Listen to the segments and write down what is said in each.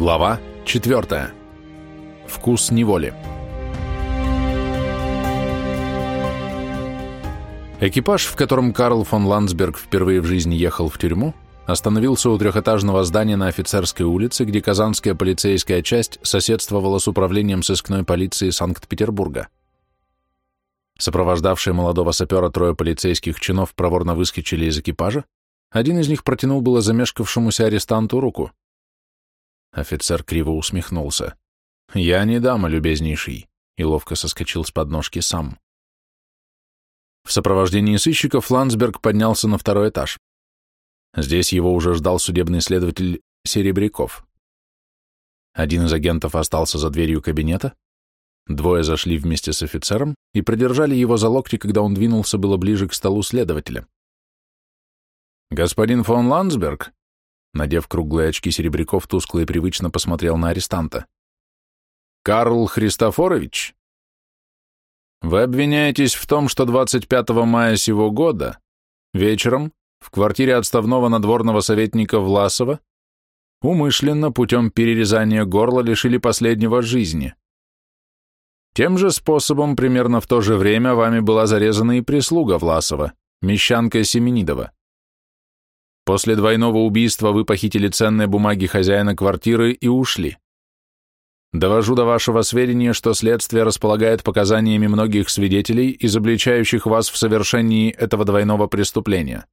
Глава 4. Вкус неволи. Экипаж, в котором Карл фон Ландсберг впервые в жизни ехал в тюрьму, остановился у трехэтажного здания на Офицерской улице, где Казанская полицейская часть соседствовала с управлением сыскной полиции Санкт-Петербурга. Сопровождавшие молодого сапера трое полицейских чинов проворно выскочили из экипажа, один из них протянул было замешкавшемуся арестанту руку. Офицер криво усмехнулся. «Я не дама, любезнейший», и ловко соскочил с подножки сам. В сопровождении сыщиков Ландсберг поднялся на второй этаж. Здесь его уже ждал судебный следователь Серебряков. Один из агентов остался за дверью кабинета, двое зашли вместе с офицером и продержали его за локти, когда он двинулся было ближе к столу следователя. «Господин фон Ландсберг?» Надев круглые очки Серебряков, тускло и привычно посмотрел на арестанта. «Карл Христофорович?» «Вы обвиняетесь в том, что 25 мая сего года, вечером, в квартире отставного надворного советника Власова, умышленно путем перерезания горла лишили последнего жизни. Тем же способом примерно в то же время вами была зарезана и прислуга Власова, мещанка Семенидова. После двойного убийства вы похитили ценные бумаги хозяина квартиры и ушли. Довожу до вашего сведения, что следствие располагает показаниями многих свидетелей, изобличающих вас в совершении этого двойного преступления.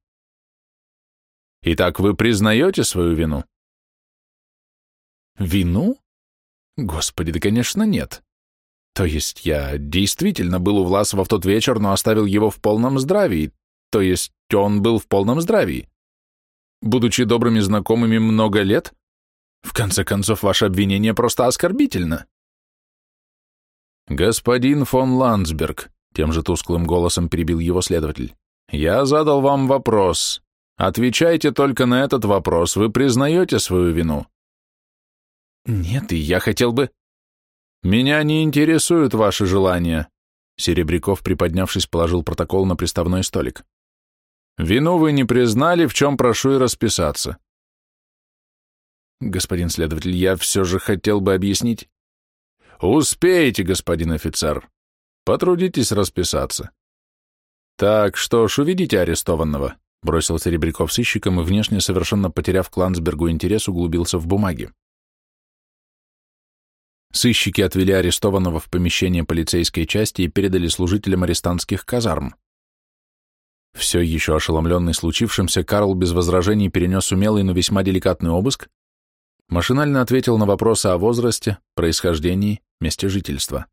Итак, вы признаете свою вину? Вину? Господи, да, конечно, нет. То есть я действительно был у Власова в тот вечер, но оставил его в полном здравии. То есть он был в полном здравии будучи добрыми знакомыми много лет? В конце концов, ваше обвинение просто оскорбительно. Господин фон Ландсберг, тем же тусклым голосом перебил его следователь, я задал вам вопрос. Отвечайте только на этот вопрос. Вы признаете свою вину? Нет, и я хотел бы... Меня не интересуют ваши желания. Серебряков, приподнявшись, положил протокол на приставной столик. Вину вы не признали, в чем прошу и расписаться. Господин следователь, я все же хотел бы объяснить. Успеете, господин офицер. Потрудитесь расписаться. Так, что ж, уведите арестованного, бросил Серебряков сыщиком и, внешне совершенно потеряв Клансбергу интерес, углубился в бумаги. Сыщики отвели арестованного в помещение полицейской части и передали служителям арестантских казарм. Все еще ошеломленный случившимся, Карл без возражений перенес умелый, но весьма деликатный обыск, машинально ответил на вопросы о возрасте, происхождении, месте жительства.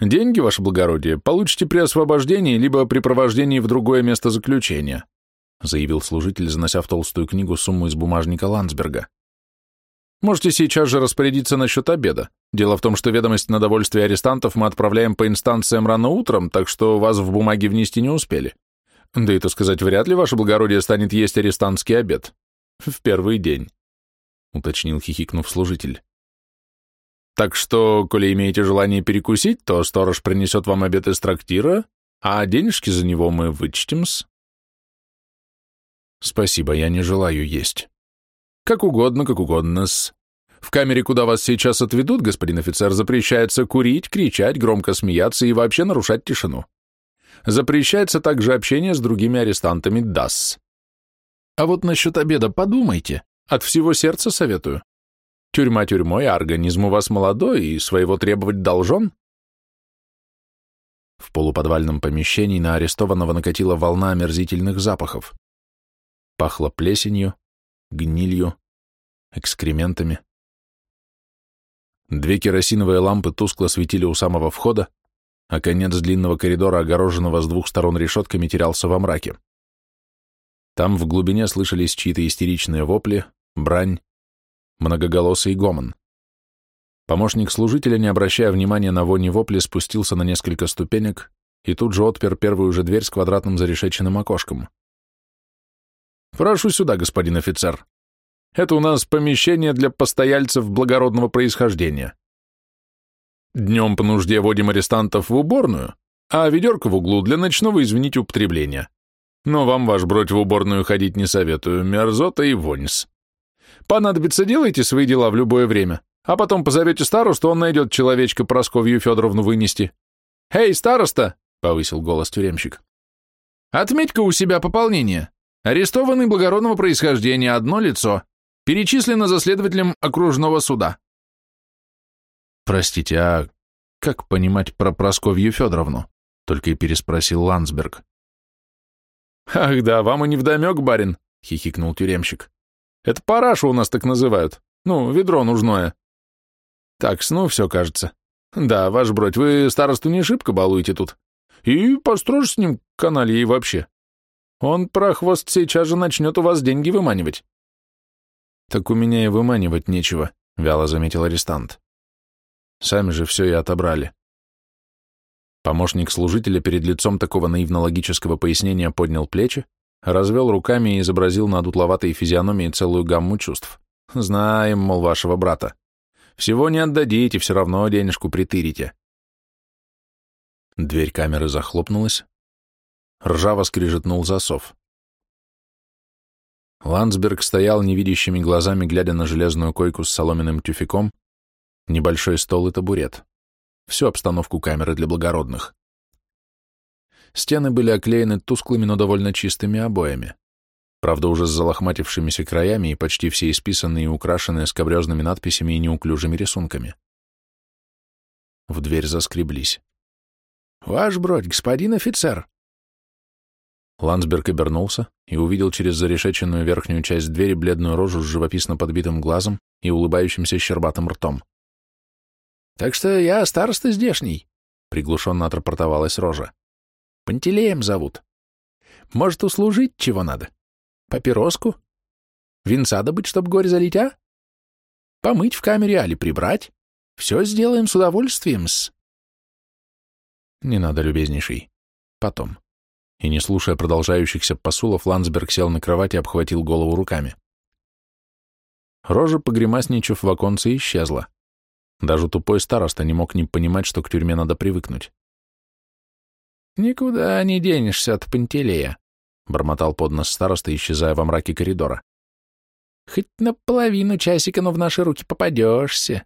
«Деньги, ваше благородие, получите при освобождении либо при провождении в другое место заключения», заявил служитель, занося в толстую книгу сумму из бумажника Ландсберга. Можете сейчас же распорядиться насчет обеда. Дело в том, что ведомость на довольствие арестантов мы отправляем по инстанциям рано утром, так что вас в бумаге внести не успели. Да и то сказать, вряд ли ваше благородие станет есть арестантский обед. В первый день, — уточнил хихикнув служитель. Так что, коли имеете желание перекусить, то сторож принесет вам обед из трактира, а денежки за него мы вычтем-с. Спасибо, я не желаю есть. Как угодно, как угодно-с. В камере, куда вас сейчас отведут, господин офицер, запрещается курить, кричать, громко смеяться и вообще нарушать тишину. Запрещается также общение с другими арестантами ДАС. А вот насчет обеда подумайте, от всего сердца советую. Тюрьма тюрьмой, а организм у вас молодой и своего требовать должен. В полуподвальном помещении на арестованного накатила волна омерзительных запахов. Пахло плесенью, гнилью, экскрементами. Две керосиновые лампы тускло светили у самого входа, а конец длинного коридора, огороженного с двух сторон решетками, терялся во мраке. Там в глубине слышались чьи-то истеричные вопли, брань, многоголосый гомон. Помощник служителя, не обращая внимания на вони вопли, спустился на несколько ступенек и тут же отпер первую же дверь с квадратным зарешеченным окошком. «Прошу сюда, господин офицер. Это у нас помещение для постояльцев благородного происхождения. Днем по нужде водим арестантов в уборную, а ведерко в углу для ночного, извините, употребления. Но вам, ваш бродь, в уборную ходить не советую, мерзота и воньс. Понадобится, делайте свои дела в любое время, а потом позовете старосту, он найдет человечка Просковью Федоровну вынести. «Эй, староста!» — повысил голос тюремщик. «Отметь-ка у себя пополнение. Арестованный благородного происхождения, одно лицо. Перечислено за следователем окружного суда». «Простите, а как понимать про Просковью Федоровну?» — только и переспросил Ландсберг. «Ах да, вам и не вдомек, барин!» — хихикнул тюремщик. «Это парашу у нас так называют. Ну, ведро нужное». «Так, ну все, кажется. Да, ваш бродь, вы старосту не шибко балуете тут. И построже с ним каналье и вообще. Он, прохвост, сейчас же начнет у вас деньги выманивать». «Так у меня и выманивать нечего», — вяло заметил арестант. «Сами же все и отобрали». Помощник служителя перед лицом такого наивно-логического пояснения поднял плечи, развел руками и изобразил на дутловатой физиономии целую гамму чувств. «Знаем, мол, вашего брата. Всего не отдадите, все равно денежку притырите». Дверь камеры захлопнулась. Ржаво скрижетнул засов. Ландсберг стоял невидящими глазами, глядя на железную койку с соломенным тюфяком, небольшой стол и табурет всю обстановку камеры для благородных. Стены были оклеены тусклыми, но довольно чистыми обоями, правда уже с залохматившимися краями и почти все исписанные и украшенные скобрезными надписями и неуклюжими рисунками. В дверь заскреблись. «Ваш бродь, господин офицер!» Ландсберг обернулся и увидел через зарешеченную верхнюю часть двери бледную рожу с живописно подбитым глазом и улыбающимся щербатым ртом. Так что я староста здешний, — приглушенно отрапортовалась Рожа. Пантелеем зовут. Может, услужить чего надо? Папироску? Винца добыть, чтоб горе залить, а? Помыть в камере, али прибрать? Все сделаем с удовольствием-с. Не надо, любезнейший. Потом. И не слушая продолжающихся посулов, Ландсберг сел на кровать и обхватил голову руками. Рожа, погремасничав в оконце, исчезла. Даже тупой староста не мог не понимать, что к тюрьме надо привыкнуть. «Никуда не денешься от Пантелея», — бормотал под нос староста, исчезая во мраке коридора. «Хоть на половину часика, но в наши руки попадешься».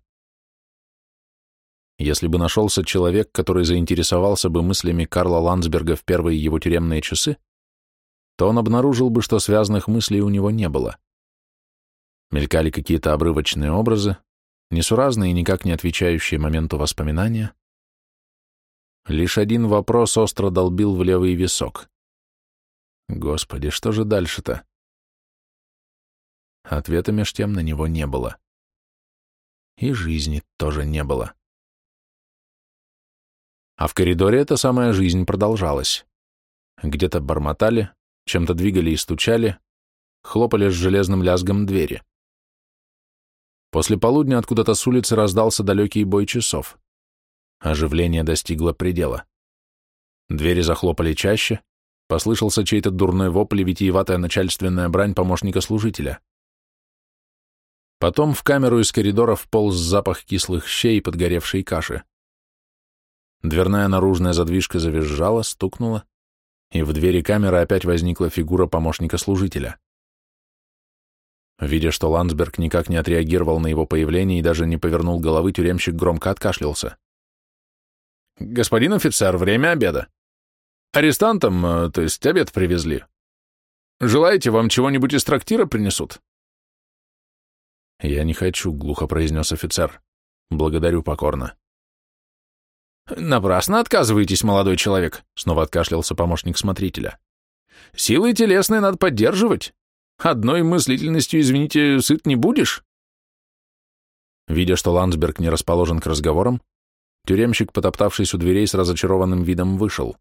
Если бы нашелся человек, который заинтересовался бы мыслями Карла Ландсберга в первые его тюремные часы, то он обнаружил бы, что связанных мыслей у него не было. Мелькали какие-то обрывочные образы, несуразные и никак не отвечающие моменту воспоминания. Лишь один вопрос остро долбил в левый висок. Господи, что же дальше-то? Ответа меж тем на него не было. И жизни тоже не было. А в коридоре эта самая жизнь продолжалась. Где-то бормотали, чем-то двигали и стучали, хлопали с железным лязгом двери. После полудня откуда-то с улицы раздался далекий бой часов. Оживление достигло предела. Двери захлопали чаще, послышался чей-то дурной вопль и витиеватая начальственная брань помощника-служителя. Потом в камеру из коридора вполз запах кислых щей и подгоревшей каши. Дверная наружная задвижка завизжала, стукнула, и в двери камеры опять возникла фигура помощника-служителя. Видя, что Ландсберг никак не отреагировал на его появление и даже не повернул головы, тюремщик громко откашлялся. «Господин офицер, время обеда. Арестантам, э, то есть обед привезли. Желаете, вам чего-нибудь из трактира принесут?» «Я не хочу», — глухо произнес офицер. «Благодарю покорно». «Напрасно отказываетесь, молодой человек», — снова откашлялся помощник смотрителя. «Силы телесные надо поддерживать. Одной мыслительностью, извините, сыт не будешь?» Видя, что Ландсберг не расположен к разговорам, тюремщик, потоптавшись у дверей с разочарованным видом, вышел.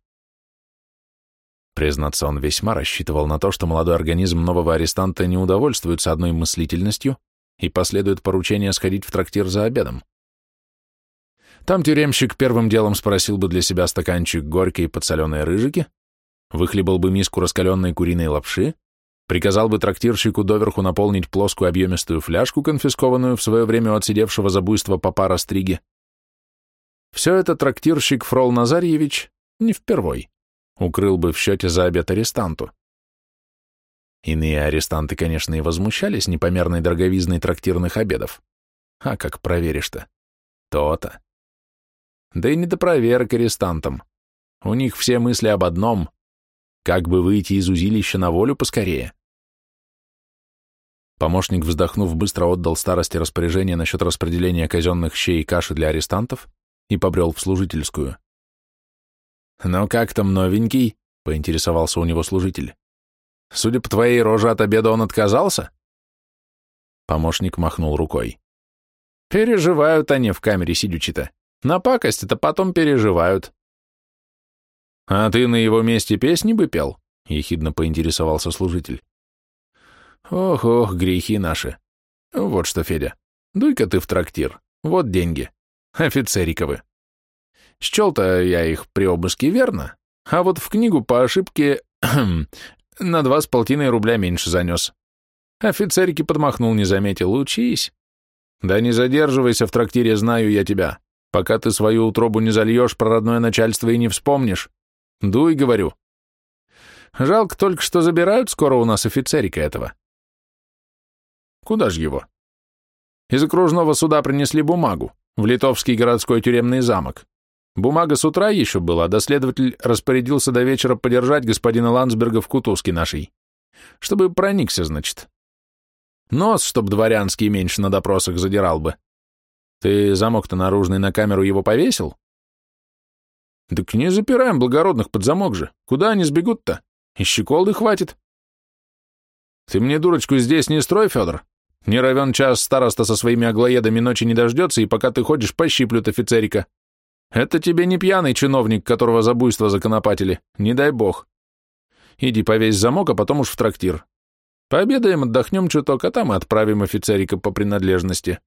Признаться, он весьма рассчитывал на то, что молодой организм нового арестанта не удовольствуется одной мыслительностью и последует поручение сходить в трактир за обедом. Там тюремщик первым делом спросил бы для себя стаканчик горькой подсоленой рыжики, выхлебал бы миску раскаленной куриной лапши, приказал бы трактирщику доверху наполнить плоскую объемистую фляжку, конфискованную в свое время отсидевшего за буйство папа Растриги. Все это трактирщик Фрол Назарьевич не впервой укрыл бы в счете за обед арестанту. Иные арестанты, конечно, и возмущались непомерной дороговизной трактирных обедов. А как проверишь-то? То-то. Да и не до проверок арестантам. У них все мысли об одном — как бы выйти из узилища на волю поскорее. Помощник, вздохнув, быстро отдал старости распоряжение насчет распределения казенных щей и каши для арестантов и побрел в служительскую. «Ну как там новенький?» — поинтересовался у него служитель. Судя по твоей роже, от обеда он отказался?» Помощник махнул рукой. «Переживают они в камере сидючи-то. На пакость это потом переживают». «А ты на его месте песни бы пел?» — ехидно поинтересовался служитель. «Ох-ох, грехи наши. Вот что, Федя, дуй-ка ты в трактир. Вот деньги. Офицериковы. Счел-то я их при обыске верно, а вот в книгу по ошибке На два с полтиной рубля меньше занес. Офицерики подмахнул, не заметил. Учись. Да не задерживайся в трактире, знаю я тебя. Пока ты свою утробу не зальешь, про родное начальство и не вспомнишь. Дуй, говорю. Жалко только, что забирают скоро у нас офицерика этого. Куда ж его? Из окружного суда принесли бумагу в Литовский городской тюремный замок. Бумага с утра еще была, да следователь распорядился до вечера подержать господина Ландсберга в кутузке нашей. Чтобы проникся, значит. Нос, чтоб дворянский меньше на допросах задирал бы. Ты замок-то наружный на камеру его повесил? Так не запираем благородных под замок же. Куда они сбегут-то? И щеколды хватит. Ты мне дурочку здесь не строй, Федор. Не равен час староста со своими аглоедами ночи не дождется, и пока ты ходишь, пощиплют офицерика. Это тебе не пьяный чиновник, которого за буйство законопатили, не дай бог. Иди повесь замок, а потом уж в трактир. Пообедаем, отдохнем чуток, а там и отправим офицерика по принадлежности.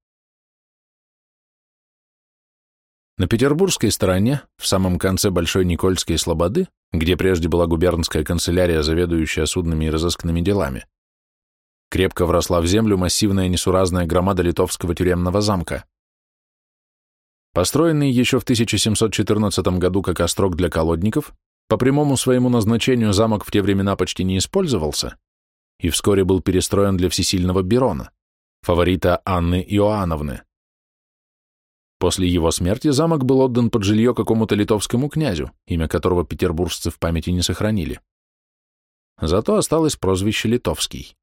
На петербургской стороне, в самом конце Большой Никольской слободы, где прежде была губернская канцелярия, заведующая судными и разыскными делами, крепко вросла в землю массивная несуразная громада литовского тюремного замка. Построенный еще в 1714 году как острог для колодников, по прямому своему назначению замок в те времена почти не использовался и вскоре был перестроен для всесильного Берона, фаворита Анны Иоанновны. После его смерти замок был отдан под жилье какому-то литовскому князю, имя которого петербуржцы в памяти не сохранили. Зато осталось прозвище Литовский.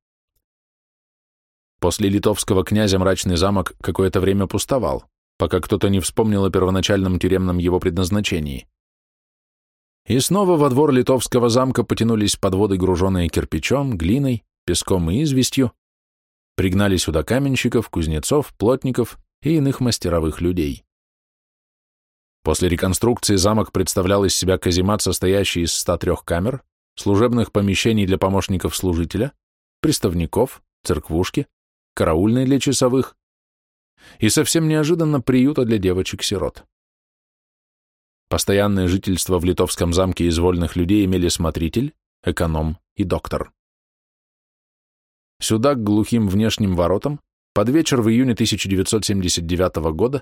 После литовского князя мрачный замок какое-то время пустовал, пока кто-то не вспомнил о первоначальном тюремном его предназначении. И снова во двор литовского замка потянулись подводы, груженные кирпичом, глиной, песком и известью, пригнали сюда каменщиков, кузнецов, плотников и иных мастеровых людей. После реконструкции замок представлял из себя каземат, состоящий из 103 камер, служебных помещений для помощников служителя, приставников, церквушки, караульной для часовых, и совсем неожиданно приюта для девочек-сирот. Постоянное жительство в литовском замке из вольных людей имели смотритель, эконом и доктор. Сюда, к глухим внешним воротам, под вечер в июне 1979 года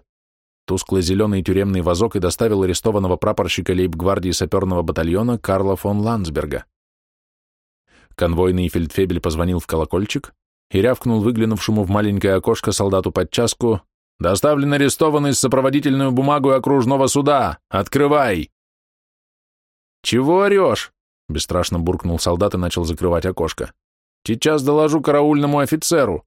тускло-зеленый тюремный вазок и доставил арестованного прапорщика лейб-гвардии саперного батальона Карла фон Ландсберга. Конвойный фельдфебель позвонил в колокольчик, и рявкнул выглянувшему в маленькое окошко солдату под часку «Доставлен арестованный с сопроводительную бумагу окружного суда! Открывай!» «Чего орешь?» — бесстрашно буркнул солдат и начал закрывать окошко. «Сейчас доложу караульному офицеру!»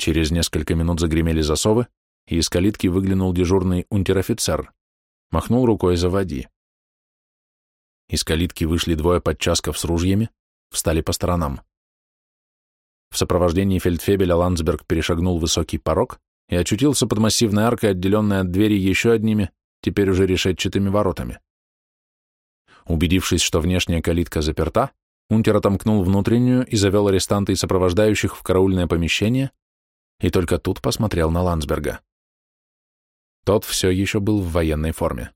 Через несколько минут загремели засовы, и из калитки выглянул дежурный унтер-офицер. Махнул рукой «Заводи». Из калитки вышли двое подчасков с ружьями, встали по сторонам. В сопровождении фельдфебеля Ландсберг перешагнул высокий порог и очутился под массивной аркой, отделенной от двери еще одними, теперь уже решетчатыми воротами. Убедившись, что внешняя калитка заперта, Унтер отомкнул внутреннюю и завел арестанта и сопровождающих в караульное помещение, и только тут посмотрел на Ландсберга. Тот все еще был в военной форме.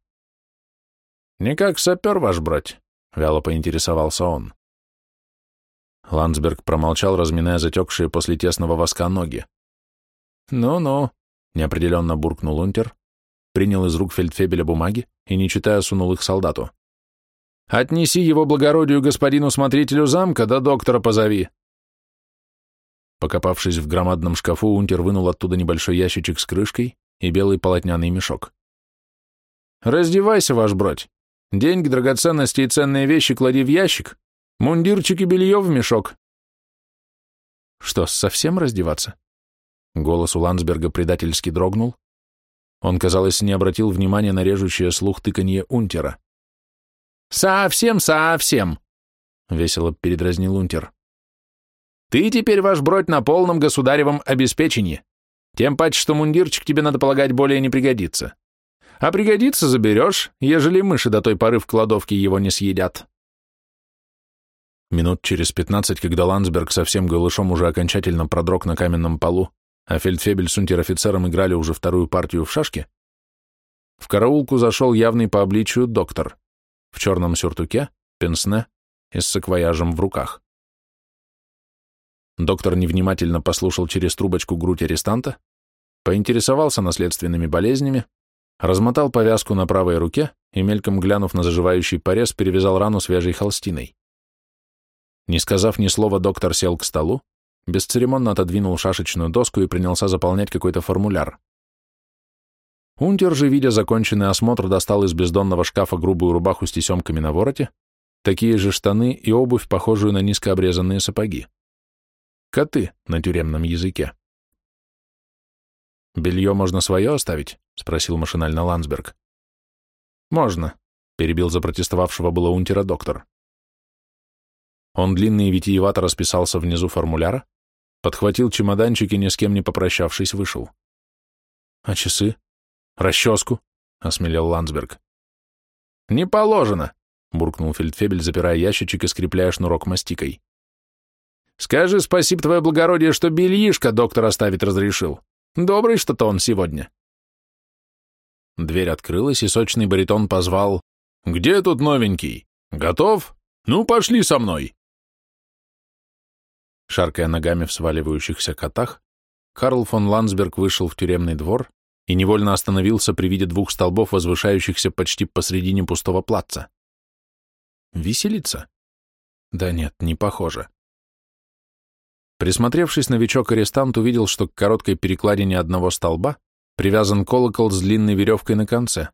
«Не как сапер, ваш брать», — вяло поинтересовался он. Ландсберг промолчал, разминая затекшие после тесного воска ноги. «Ну-ну», — неопределенно буркнул Унтер, принял из рук фельдфебеля бумаги и, не читая, сунул их солдату. Отнеси его благородию господину смотрителю замка, да доктора позови. Покопавшись в громадном шкафу, Унтер вынул оттуда небольшой ящичек с крышкой и белый полотняный мешок. «Раздевайся, ваш бродь. Деньги, драгоценности и ценные вещи клади в ящик, мундирчик и белье в мешок». «Что, совсем раздеваться?» Голос у Ландсберга предательски дрогнул. Он, казалось, не обратил внимания на режущее слух тыканье Унтера. «Совсем, совсем!» — весело передразнил Унтер. «Ты теперь, ваш бродь, на полном государевом обеспечении. Тем паче, что мундирчик тебе, надо полагать, более не пригодится. А пригодится заберешь, ежели мыши до той поры в кладовке его не съедят». Минут через пятнадцать, когда Ландсберг совсем голышом уже окончательно продрог на каменном полу, а фельдфебель с унтер-офицером играли уже вторую партию в шашки, в караулку зашел явный по обличию доктор в черном сюртуке, пенсне и с саквояжем в руках. Доктор невнимательно послушал через трубочку грудь арестанта, поинтересовался наследственными болезнями, размотал повязку на правой руке и, мельком глянув на заживающий порез, перевязал рану свежей холстиной. Не сказав ни слова, доктор сел к столу, бесцеремонно отодвинул шашечную доску и принялся заполнять какой-то формуляр. Унтер же, видя законченный осмотр, достал из бездонного шкафа грубую рубаху с тесемками на вороте, такие же штаны и обувь, похожую на низко обрезанные сапоги. Коты на тюремном языке. «Белье можно свое оставить?» — спросил машинально Ландсберг. «Можно», — перебил запротестовавшего было унтера доктор. Он длинный и витиевато расписался внизу формуляра, подхватил чемоданчик и, ни с кем не попрощавшись, вышел. «А часы? Расческу?» — осмелел Ландсберг. «Не положено», — буркнул Фельдфебель, запирая ящичек и скрепляя шнурок мастикой. «Скажи спасибо, твое благородие, что бельишко доктор оставить разрешил. Добрый что-то он сегодня». Дверь открылась, и сочный баритон позвал «Где тут новенький? Готов? Ну, пошли со мной!» Шаркая ногами в сваливающихся котах, Карл фон Ландсберг вышел в тюремный двор и невольно остановился при виде двух столбов, возвышающихся почти посредине пустого плаца. Веселиться? Да нет, не похоже. Присмотревшись, новичок-арестант увидел, что к короткой перекладине одного столба привязан колокол с длинной веревкой на конце.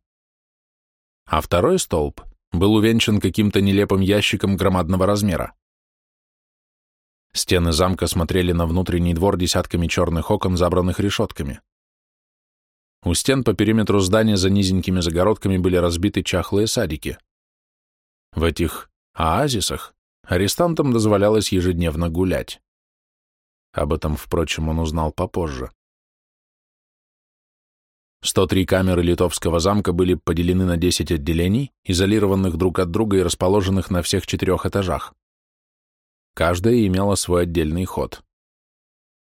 А второй столб был увенчан каким-то нелепым ящиком громадного размера. Стены замка смотрели на внутренний двор десятками черных окон, забранных решетками. У стен по периметру здания за низенькими загородками были разбиты чахлые садики. В этих оазисах арестантам дозволялось ежедневно гулять. Об этом, впрочем, он узнал попозже. 103 камеры Литовского замка были поделены на 10 отделений, изолированных друг от друга и расположенных на всех четырех этажах. Каждая имела свой отдельный ход.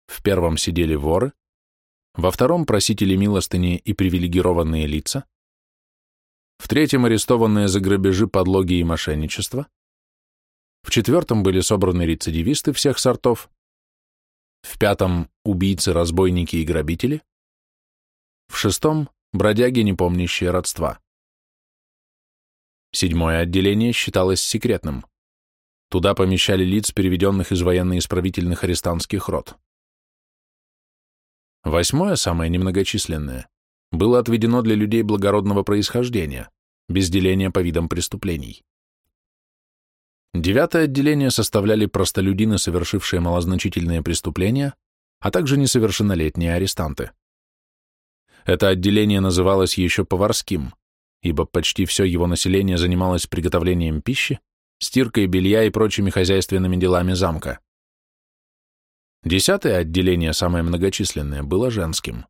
В первом сидели воры, во втором просители милостыни и привилегированные лица, в третьем арестованные за грабежи, подлоги и мошенничество, в четвертом были собраны рецидивисты всех сортов, в пятом – убийцы, разбойники и грабители, в шестом – бродяги, не помнящие родства. Седьмое отделение считалось секретным. Туда помещали лиц, переведенных из военно-исправительных арестантских рот. Восьмое, самое немногочисленное, было отведено для людей благородного происхождения, без деления по видам преступлений. Девятое отделение составляли простолюдины, совершившие малозначительные преступления, а также несовершеннолетние арестанты. Это отделение называлось еще поварским, ибо почти все его население занималось приготовлением пищи, стиркой белья и прочими хозяйственными делами замка. Десятое отделение, самое многочисленное, было женским.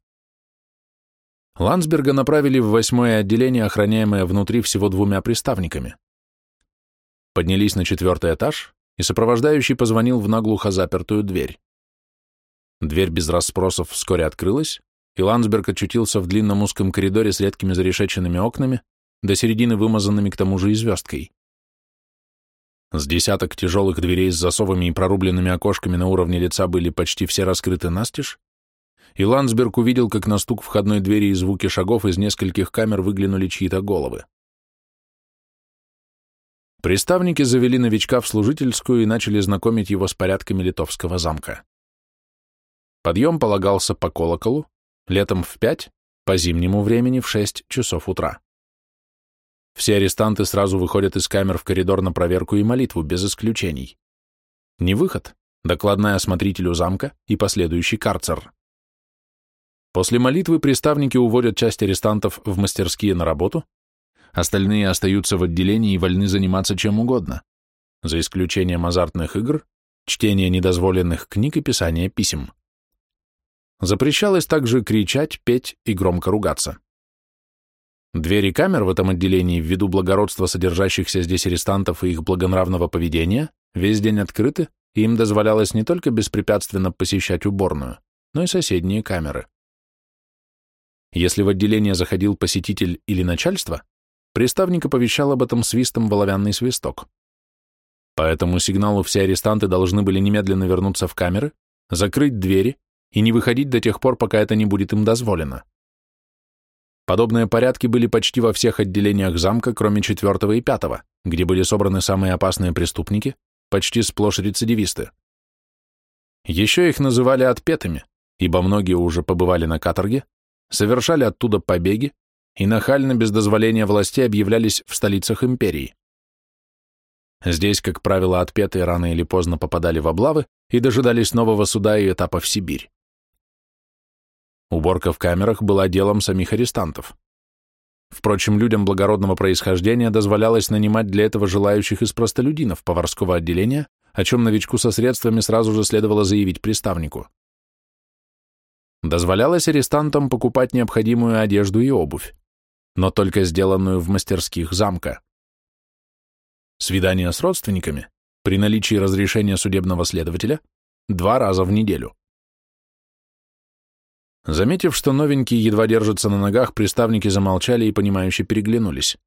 Ландсберга направили в восьмое отделение, охраняемое внутри всего двумя приставниками. Поднялись на четвертый этаж, и сопровождающий позвонил в наглухо запертую дверь. Дверь без расспросов вскоре открылась, и Ландсберг очутился в длинном узком коридоре с редкими зарешеченными окнами, до середины вымазанными к тому же и звездкой. С десяток тяжелых дверей с засовами и прорубленными окошками на уровне лица были почти все раскрыты настежь, и Ландсберг увидел, как на стук входной двери и звуки шагов из нескольких камер выглянули чьи-то головы. Приставники завели новичка в служительскую и начали знакомить его с порядками литовского замка. Подъем полагался по колоколу, летом в пять, по зимнему времени в шесть часов утра. Все арестанты сразу выходят из камер в коридор на проверку и молитву, без исключений. Не выход, докладная осмотрителю замка и последующий карцер. После молитвы приставники уводят часть арестантов в мастерские на работу, остальные остаются в отделении и вольны заниматься чем угодно, за исключением азартных игр, чтения недозволенных книг и писания писем. Запрещалось также кричать, петь и громко ругаться. Двери камер в этом отделении ввиду благородства содержащихся здесь арестантов и их благонравного поведения весь день открыты, и им дозволялось не только беспрепятственно посещать уборную, но и соседние камеры. Если в отделение заходил посетитель или начальство, приставник оповещал об этом свистом в свисток. По этому сигналу все арестанты должны были немедленно вернуться в камеры, закрыть двери и не выходить до тех пор, пока это не будет им дозволено. Подобные порядки были почти во всех отделениях замка, кроме четвертого и пятого, где были собраны самые опасные преступники, почти сплошь рецидивисты. Еще их называли отпетыми, ибо многие уже побывали на каторге, совершали оттуда побеги и нахально без дозволения властей объявлялись в столицах империи. Здесь, как правило, отпетые рано или поздно попадали в облавы и дожидались нового суда и этапа в Сибирь. Уборка в камерах была делом самих арестантов. Впрочем, людям благородного происхождения дозволялось нанимать для этого желающих из простолюдинов поварского отделения, о чем новичку со средствами сразу же следовало заявить приставнику. Дозволялось арестантам покупать необходимую одежду и обувь, но только сделанную в мастерских замка. Свидания с родственниками, при наличии разрешения судебного следователя, два раза в неделю. Заметив, что новенький едва держится на ногах, приставники замолчали и, понимающе переглянулись.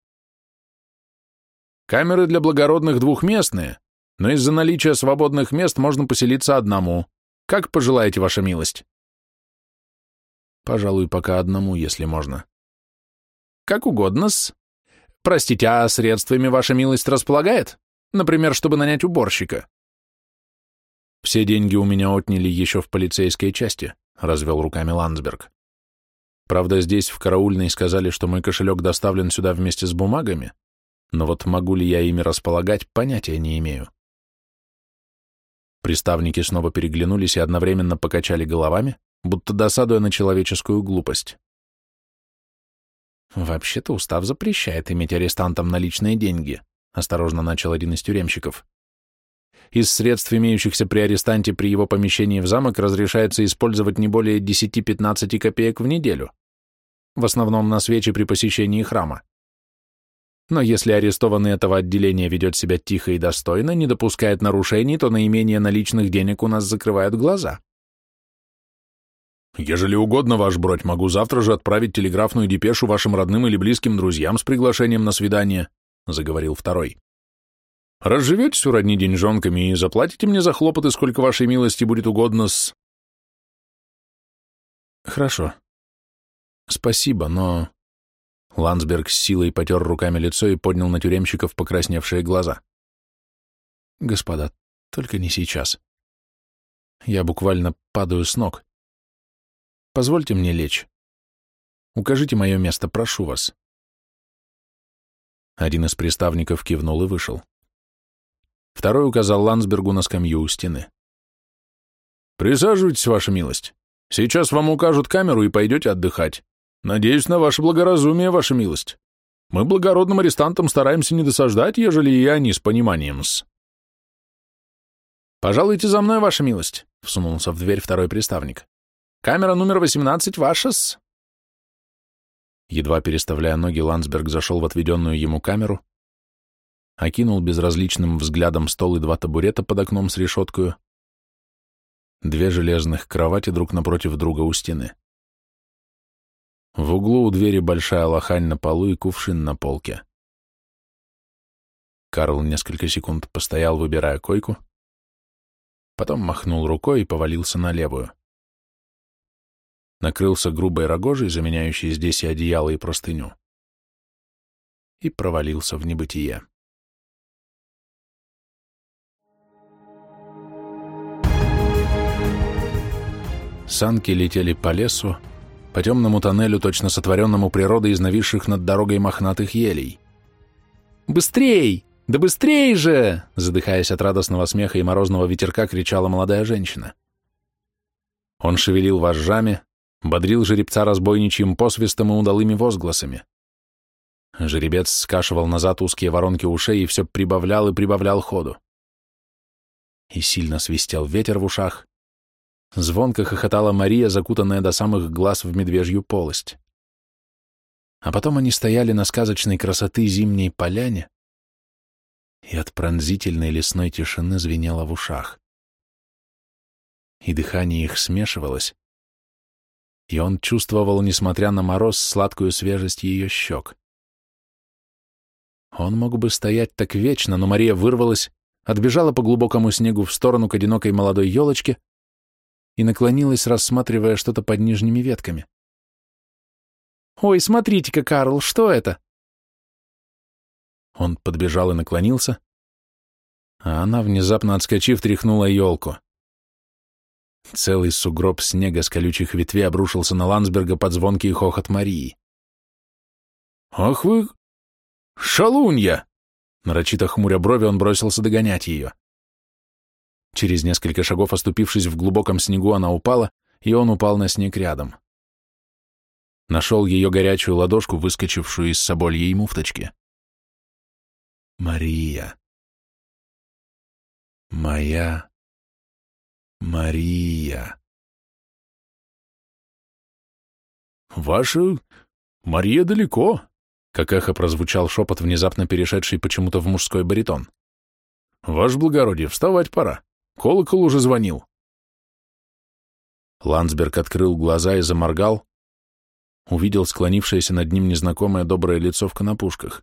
«Камеры для благородных двухместные, но из-за наличия свободных мест можно поселиться одному. Как пожелаете, ваша милость?» Пожалуй, пока одному, если можно. Как угодно-с. Простите, а средствами ваша милость располагает? Например, чтобы нанять уборщика? Все деньги у меня отняли еще в полицейской части, развел руками Ландсберг. Правда, здесь в караульной сказали, что мой кошелек доставлен сюда вместе с бумагами, но вот могу ли я ими располагать, понятия не имею. Приставники снова переглянулись и одновременно покачали головами, будто досадуя на человеческую глупость. «Вообще-то устав запрещает иметь арестантам наличные деньги», осторожно начал один из тюремщиков. Из средств, имеющихся при арестанте при его помещении в замок, разрешается использовать не более 10-15 копеек в неделю, в основном на свечи при посещении храма. Но если арестованный этого отделения ведет себя тихо и достойно, не допускает нарушений, то наименее наличных денег у нас закрывают глаза. Ежели угодно, ваш бродь, могу завтра же отправить телеграфную депешу вашим родным или близким друзьям с приглашением на свидание, — заговорил второй. Разживетесь у родни деньжонками и заплатите мне за хлопоты, сколько вашей милости будет угодно с... Хорошо. Спасибо, но... Ландсберг с силой потер руками лицо и поднял на тюремщиков покрасневшие глаза. Господа, только не сейчас. Я буквально падаю с ног. Позвольте мне лечь. Укажите мое место, прошу вас. Один из приставников кивнул и вышел. Второй указал Ландсбергу на скамью у стены. «Присаживайтесь, ваша милость. Сейчас вам укажут камеру и пойдете отдыхать. Надеюсь на ваше благоразумие, ваша милость. Мы благородным арестантам стараемся не досаждать, ежели и они с пониманием-с». «Пожалуйте за мной, ваша милость», — всунулся в дверь второй приставник. Камера номер 18 ваша-с. Едва переставляя ноги, Ландсберг зашел в отведенную ему камеру, окинул безразличным взглядом стол и два табурета под окном с решеткою, две железных кровати друг напротив друга у стены. В углу у двери большая лохань на полу и кувшин на полке. Карл несколько секунд постоял, выбирая койку, потом махнул рукой и повалился на левую накрылся грубой рогожей, заменяющей здесь и одеяло, и простыню, и провалился в небытие. Санки летели по лесу, по темному тоннелю, точно сотворенному природой из нависших над дорогой мохнатых елей. «Быстрей! Да быстрей же!» Задыхаясь от радостного смеха и морозного ветерка, кричала молодая женщина. Он шевелил вожжами, бодрил жеребца разбойничьим посвистом и удалыми возгласами. Жеребец скашивал назад узкие воронки ушей и все прибавлял и прибавлял ходу. И сильно свистел ветер в ушах. Звонко хохотала Мария, закутанная до самых глаз в медвежью полость. А потом они стояли на сказочной красоты зимней поляне, и от пронзительной лесной тишины звенело в ушах. И дыхание их смешивалось, и он чувствовал, несмотря на мороз, сладкую свежесть ее щек. Он мог бы стоять так вечно, но Мария вырвалась, отбежала по глубокому снегу в сторону к одинокой молодой елочке и наклонилась, рассматривая что-то под нижними ветками. «Ой, смотрите-ка, Карл, что это?» Он подбежал и наклонился, а она, внезапно отскочив, тряхнула елку. Целый сугроб снега с колючих ветвей обрушился на Ландсберга под звонкий хохот Марии. «Ах вы «Шалунья!» Нарочито хмуря брови, он бросился догонять ее. Через несколько шагов, оступившись в глубоком снегу, она упала, и он упал на снег рядом. Нашел ее горячую ладошку, выскочившую из собольей муфточки. Мария. Моя Мария. Ваша Мария далеко, как эхо прозвучал шепот, внезапно перешедший почему-то в мужской баритон. «Ваше благородие, вставать пора. Колокол уже звонил». Ландсберг открыл глаза и заморгал, увидел склонившееся над ним незнакомое доброе лицо в конопушках.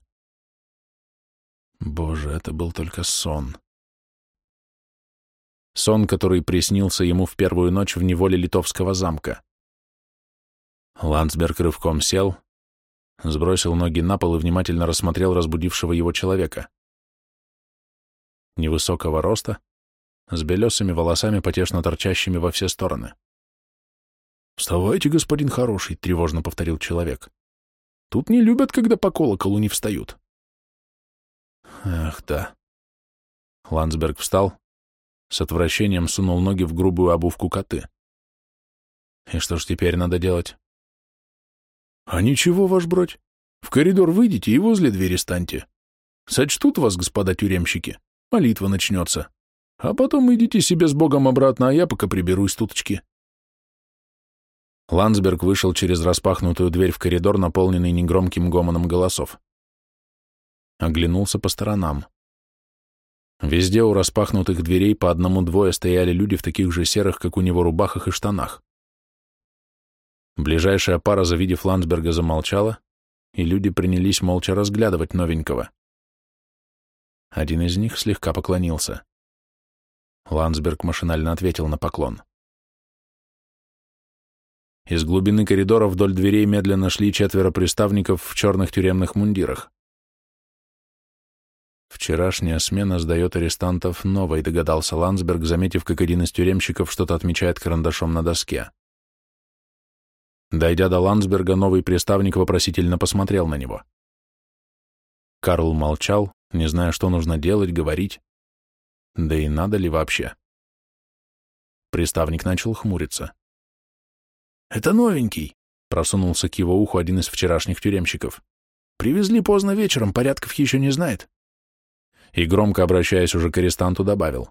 Боже, это был только сон. Сон, который приснился ему в первую ночь в неволе литовского замка. Ландсберг рывком сел, сбросил ноги на пол и внимательно рассмотрел разбудившего его человека. Невысокого роста, с белесыми волосами, потешно торчащими во все стороны. «Вставайте, господин хороший», — тревожно повторил человек. «Тут не любят, когда по колоколу не встают». «Ах, да». Ландсберг встал, с отвращением сунул ноги в грубую обувку коты. «И что ж теперь надо делать?» «А ничего, ваш бродь. В коридор выйдите и возле двери станьте. Сочтут вас, господа тюремщики. Молитва начнется. А потом идите себе с Богом обратно, а я пока приберусь туточки». Ландсберг вышел через распахнутую дверь в коридор, наполненный негромким гомоном голосов. Оглянулся по сторонам. Везде у распахнутых дверей по одному-двое стояли люди в таких же серых, как у него, рубахах и штанах. Ближайшая пара, завидев Ландсберга, замолчала, и люди принялись молча разглядывать новенького. Один из них слегка поклонился. Ландсберг машинально ответил на поклон. Из глубины коридора вдоль дверей медленно шли четверо приставников в черных тюремных мундирах. Вчерашняя смена сдает арестантов новой, догадался Ландсберг, заметив, как один из тюремщиков что-то отмечает карандашом на доске. Дойдя до Ландсберга, новый приставник вопросительно посмотрел на него. Карл молчал, не зная, что нужно делать, говорить. Да и надо ли вообще? Приставник начал хмуриться. «Это новенький», — просунулся к его уху один из вчерашних тюремщиков. «Привезли поздно вечером, порядков еще не знает». И громко обращаясь уже к арестанту, добавил.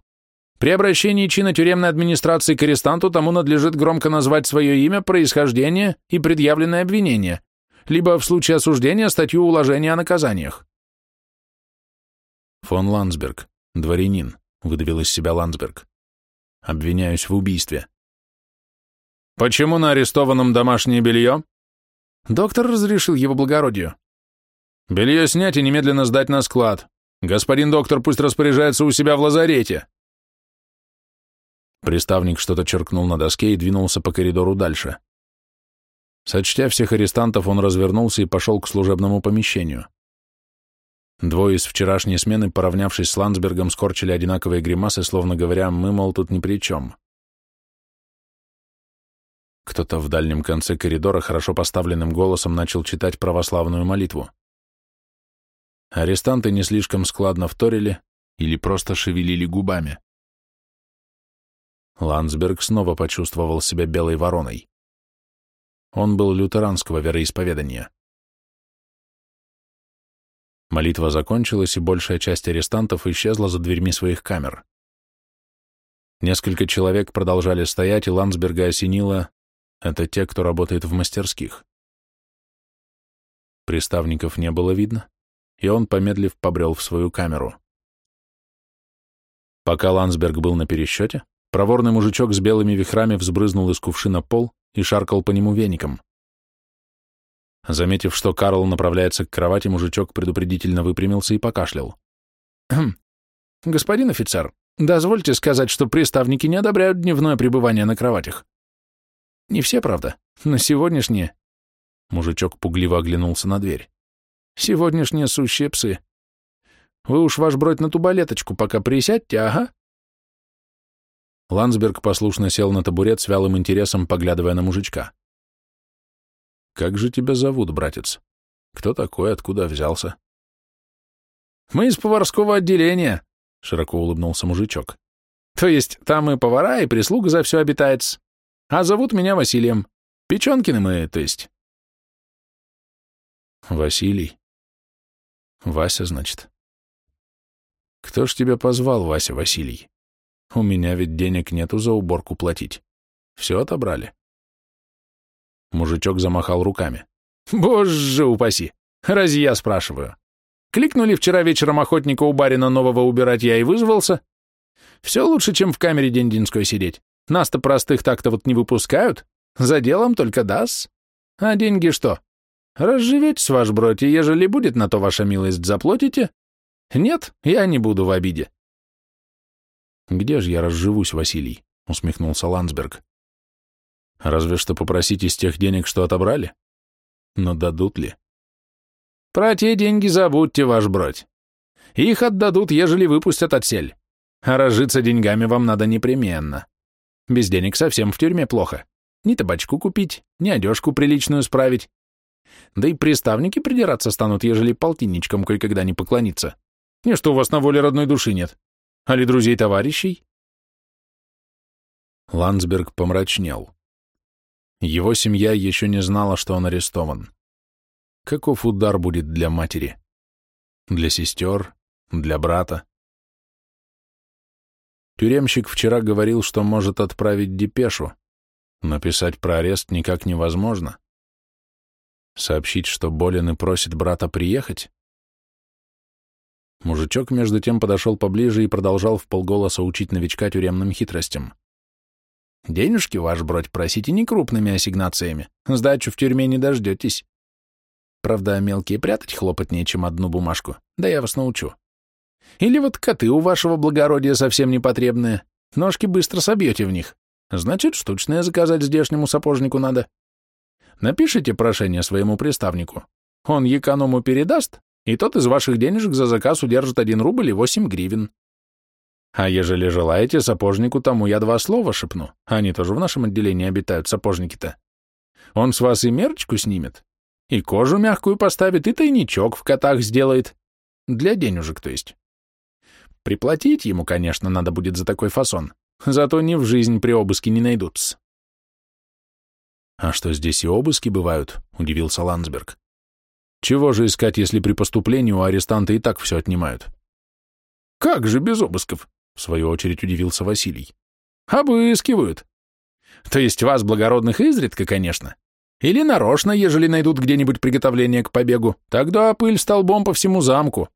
При обращении чина тюремной администрации к арестанту тому надлежит громко назвать свое имя, происхождение и предъявленное обвинение, либо в случае осуждения статью уложения о наказаниях. Фон Ландсберг, дворянин, выдавил из себя Ландсберг. Обвиняюсь в убийстве. Почему на арестованном домашнее белье? Доктор разрешил его благородию. Белье снять и немедленно сдать на склад. Господин доктор пусть распоряжается у себя в лазарете. Приставник что-то черкнул на доске и двинулся по коридору дальше. Сочтя всех арестантов, он развернулся и пошел к служебному помещению. Двое из вчерашней смены, поравнявшись с Ландсбергом, скорчили одинаковые гримасы, словно говоря, мы, мол, тут ни при чем. Кто-то в дальнем конце коридора хорошо поставленным голосом начал читать православную молитву. Арестанты не слишком складно вторили или просто шевелили губами. Ландсберг снова почувствовал себя белой вороной. Он был лютеранского вероисповедания. Молитва закончилась, и большая часть арестантов исчезла за дверьми своих камер. Несколько человек продолжали стоять, и Ландсберга осенило — это те, кто работает в мастерских. Приставников не было видно, и он, помедлив, побрел в свою камеру. Пока Ландсберг был на пересчете, проворный мужичок с белыми вихрами взбрызнул из кувшина пол и шаркал по нему веником. Заметив, что Карл направляется к кровати, мужичок предупредительно выпрямился и покашлял. «Господин офицер, дозвольте сказать, что приставники не одобряют дневное пребывание на кроватях. Не все, правда, но сегодняшние...» Мужичок пугливо оглянулся на дверь. «Сегодняшние сущие псы. Вы уж ваш бродь на тубалеточку, пока присядьте, ага». Ландсберг послушно сел на табурет с вялым интересом, поглядывая на мужичка. «Как же тебя зовут, братец? Кто такой, откуда взялся?» «Мы из поварского отделения», — широко улыбнулся мужичок. «То есть там и повара, и прислуга за все обитается. А зовут меня Василием. Печенкины мы, то есть». «Василий. Вася, значит. Кто ж тебя позвал, Вася Василий? У меня ведь денег нету за уборку платить. Все отобрали». Мужичок замахал руками. «Боже упаси! Разве я спрашиваю? Кликнули вчера вечером охотника у барина нового убирать, я и вызвался. Все лучше, чем в камере день-деньской сидеть. Нас-то простых так-то вот не выпускают. За делом только даст. А деньги что? Разживетесь, ваш бродь, и ежели будет на то ваша милость, заплатите? Нет, я не буду в обиде. Где же я разживусь, Василий? Усмехнулся Ландсберг. Разве что попросить из тех денег, что отобрали? Но дадут ли? Про те деньги забудьте, ваш бродь. Их отдадут, ежели выпустят отсель. А разжиться деньгами вам надо непременно. Без денег совсем в тюрьме плохо. Ни табачку купить, ни одежку приличную справить. Да и приставники придираться станут, ежели полтинничком кое-когда не поклониться. Не что у вас на воле родной души нет. Али друзей-товарищей? Ландсберг помрачнел. Его семья еще не знала, что он арестован. Каков удар будет для матери? Для сестер? Для брата? Тюремщик вчера говорил, что может отправить депешу. Написать про арест никак невозможно. Сообщить, что болен и просит брата приехать? Мужичок между тем подошел поближе и продолжал в полголоса учить новичка тюремным хитростям. Денежки, ваш бродь, просите не крупными ассигнациями. Сдачу в тюрьме не дождетесь. Правда, мелкие прятать хлопотнее, чем одну бумажку. Да я вас научу. Или вот коты у вашего благородия совсем непотребные. Ножки быстро собьете в них. Значит, штучное заказать здешнему сапожнику надо. Напишите прошение своему приставнику. Он економу передаст, и тот из ваших денежек за заказ удержит один рубль и восемь гривен. А ежели желаете, сапожнику тому я два слова шепну. Они тоже в нашем отделении обитают, сапожники-то. Он с вас и мерочку снимет, и кожу мягкую поставит, и тайничок в котах сделает. Для денежек, то есть. Приплатить ему, конечно, надо будет за такой фасон, зато ни в жизнь при обыске не найдутся. «А что, здесь и обыски бывают?» — удивился Ландсберг. «Чего же искать, если при поступлении у арестанта и так все отнимают?» «Как же без обысков?» В свою очередь удивился Василий. Обыскивают. То есть вас, благородных, изредка, конечно. Или нарочно, ежели найдут где-нибудь приготовление к побегу. Тогда пыль столбом по всему замку.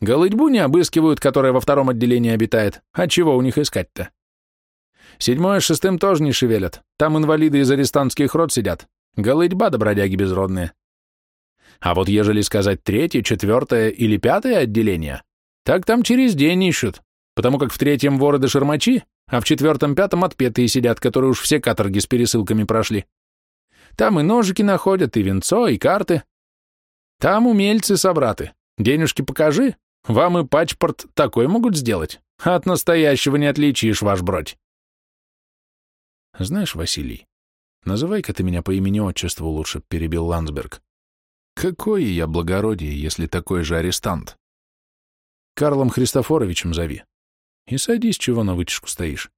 Голытьбу не обыскивают, которая во втором отделении обитает. А чего у них искать-то? Седьмое шестым тоже не шевелят. Там инвалиды из арестантских род сидят. Голытьба да бродяги безродные. А вот ежели сказать третье, четвертое или пятое отделение, так там через день ищут потому как в третьем воры да шермачи, а в четвертом-пятом отпетые сидят, которые уж все каторги с пересылками прошли. Там и ножики находят, и венцо, и карты. Там умельцы-собраты. Денежки покажи, вам и пачпорт такой могут сделать. От настоящего не отличишь, ваш бродь. Знаешь, Василий, Называй-ка ты меня по имени-отчеству лучше, перебил Ландсберг. Какое я благородие, если такой же арестант? Карлом Христофоровичем зови. И садись, чего на вытяжку стоишь.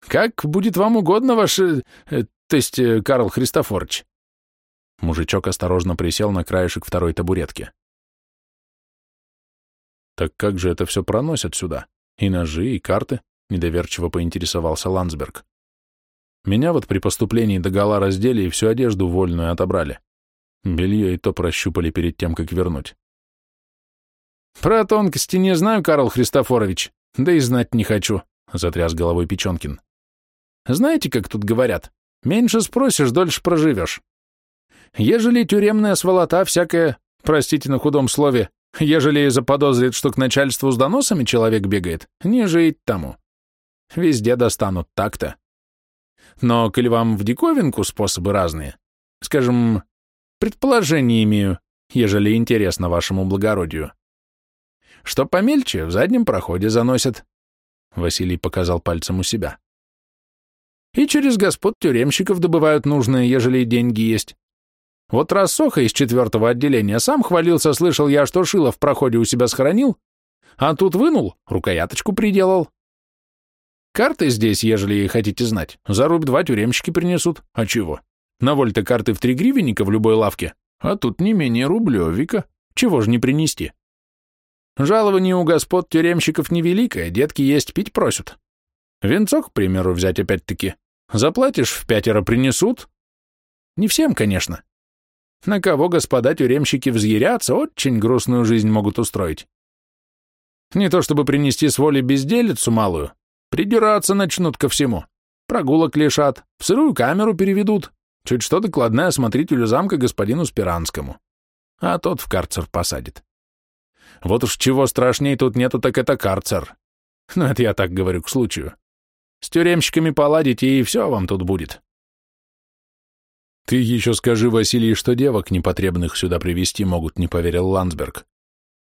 Как будет вам угодно, ваш... Э, то есть, э, Карл Христофорович. Мужичок осторожно присел на краешек второй табуретки. Так как же это все проносят сюда? И ножи, и карты? Недоверчиво поинтересовался Ландсберг. Меня вот при поступлении до гола раздели и всю одежду вольную отобрали. Белье и то прощупали перед тем, как вернуть. «Про тонкости не знаю, Карл Христофорович, да и знать не хочу», — затряс головой Печенкин. «Знаете, как тут говорят? Меньше спросишь, дольше проживешь. Ежели тюремная сволота всякая, простите на худом слове, ежели заподозрит, что к начальству с доносами человек бегает, не жить тому. Везде достанут так-то. Но, коли вам в диковинку способы разные, скажем, предположение имею, ежели интересно вашему благородию. Что помельче, в заднем проходе заносят. Василий показал пальцем у себя. И через господ тюремщиков добывают нужное, ежели деньги есть. Вот раз Соха из четвертого отделения сам хвалился, слышал я, что шило в проходе у себя схоронил, а тут вынул, рукояточку приделал. Карты здесь, ежели хотите знать, за рубь два тюремщики принесут. А чего? На вольте карты в три гривенника в любой лавке, а тут не менее рублевика. Чего ж не принести? Жалование у господ тюремщиков невеликое, детки есть пить просят. Венцок, к примеру, взять опять-таки. Заплатишь, в пятеро принесут. Не всем, конечно. На кого господа тюремщики взъярятся, очень грустную жизнь могут устроить. Не то чтобы принести с воли безделицу малую, Придираться начнут ко всему. Прогулок лишат, в сырую камеру переведут. Чуть что докладная смотрителю замка господину Спиранскому. А тот в карцер посадит. Вот уж чего страшней тут нету, так это карцер. Ну, это я так говорю к случаю. С тюремщиками поладите, и все вам тут будет. Ты еще скажи, Василий, что девок непотребных сюда привести могут, не поверил Ландсберг.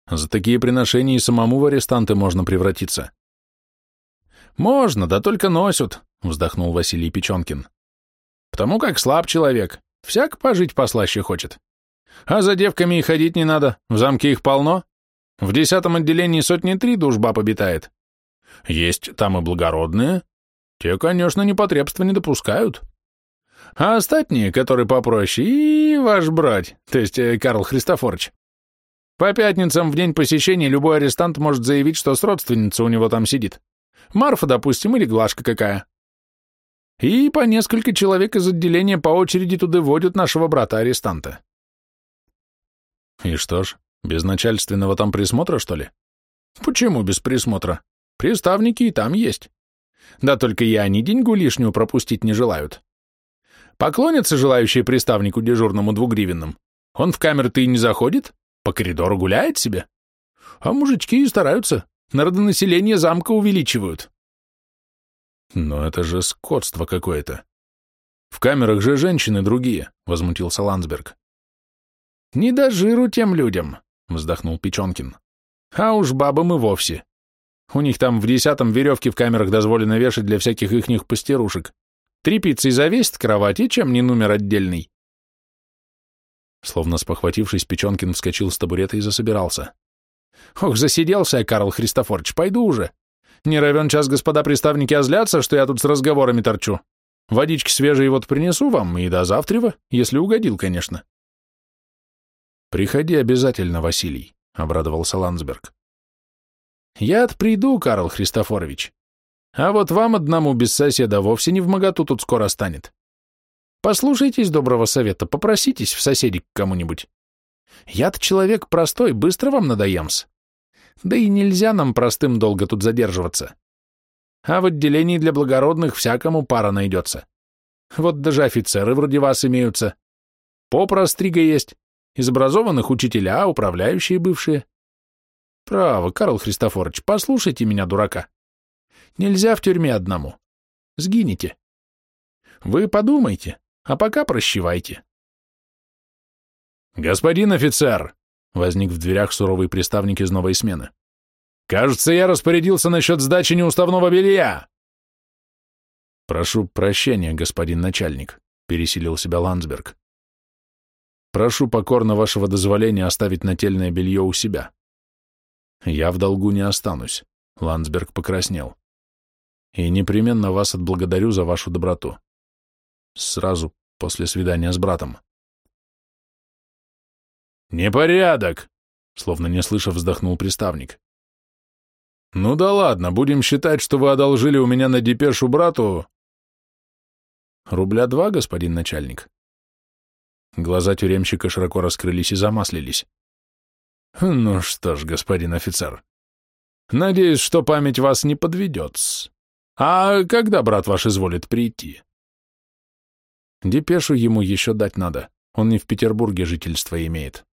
За такие приношения и самому в арестанты можно превратиться. «Можно, да только носят», — вздохнул Василий Печенкин. «Потому как слаб человек, всяк пожить послаще хочет. А за девками и ходить не надо, в замке их полно. В десятом отделении сотни три душба побитает. Есть там и благородные. Те, конечно, непотребства не допускают. А остатние, которые попроще, и ваш брать, то есть э, Карл Христофорович. По пятницам в день посещения любой арестант может заявить, что с родственницей у него там сидит. Марфа, допустим, или Глашка какая. И по несколько человек из отделения по очереди туда водят нашего брата-арестанта. И что ж, без начальственного там присмотра, что ли? Почему без присмотра? Приставники и там есть. Да только и они деньгу лишнюю пропустить не желают. Поклонятся желающие приставнику дежурному двугривенным. Он в камеры-то и не заходит, по коридору гуляет себе. А мужички и стараются, Народонаселение замка увеличивают. Но это же скотство какое-то. В камерах же женщины другие, возмутился Ландсберг. Не до жиру тем людям, вздохнул Печенкин. А уж бабам и вовсе. У них там в десятом веревки в камерах дозволено вешать для всяких ихних пастерушек. Трепицей завесит кровать, и чем не номер отдельный. Словно спохватившись, Печенкин вскочил с табурета и засобирался. Ох, засиделся я, Карл Христофорович, пойду уже. Не равен час господа приставники озлятся, что я тут с разговорами торчу. Водички свежие вот принесу вам, и до завтра, если угодил, конечно. Приходи обязательно, Василий, — обрадовался Ландсберг. Я-то приду, Карл Христофорович. А вот вам одному без соседа вовсе не в моготу тут скоро станет. Послушайтесь доброго совета, попроситесь в соседи к кому-нибудь. Я-то человек простой, быстро вам надоемс. Да и нельзя нам простым долго тут задерживаться. А в отделении для благородных всякому пара найдется. Вот даже офицеры вроде вас имеются. Попра стрига есть, из образованных учителя, управляющие бывшие. Право, Карл Христофорович, послушайте меня, дурака. Нельзя в тюрьме одному. Сгинете. Вы подумайте, а пока прощевайте. «Господин офицер!» — возник в дверях суровый приставник из новой смены. «Кажется, я распорядился насчет сдачи неуставного белья!» Прошу прощения, господин начальник, пересилил себя Ландсберг. Прошу покорно вашего дозволения оставить нательное белье у себя. Я в долгу не останусь, Ландсберг покраснел. И непременно вас отблагодарю за вашу доброту. Сразу после свидания с братом. «Непорядок!» — словно не слыша вздохнул приставник. «Ну да ладно, будем считать, что вы одолжили у меня на депешу брату...» «Рубля два, господин начальник». Глаза тюремщика широко раскрылись и замаслились. «Ну что ж, господин офицер, надеюсь, что память вас не подведет. А когда брат ваш изволит прийти?» «Депешу ему еще дать надо, он не в Петербурге жительство имеет».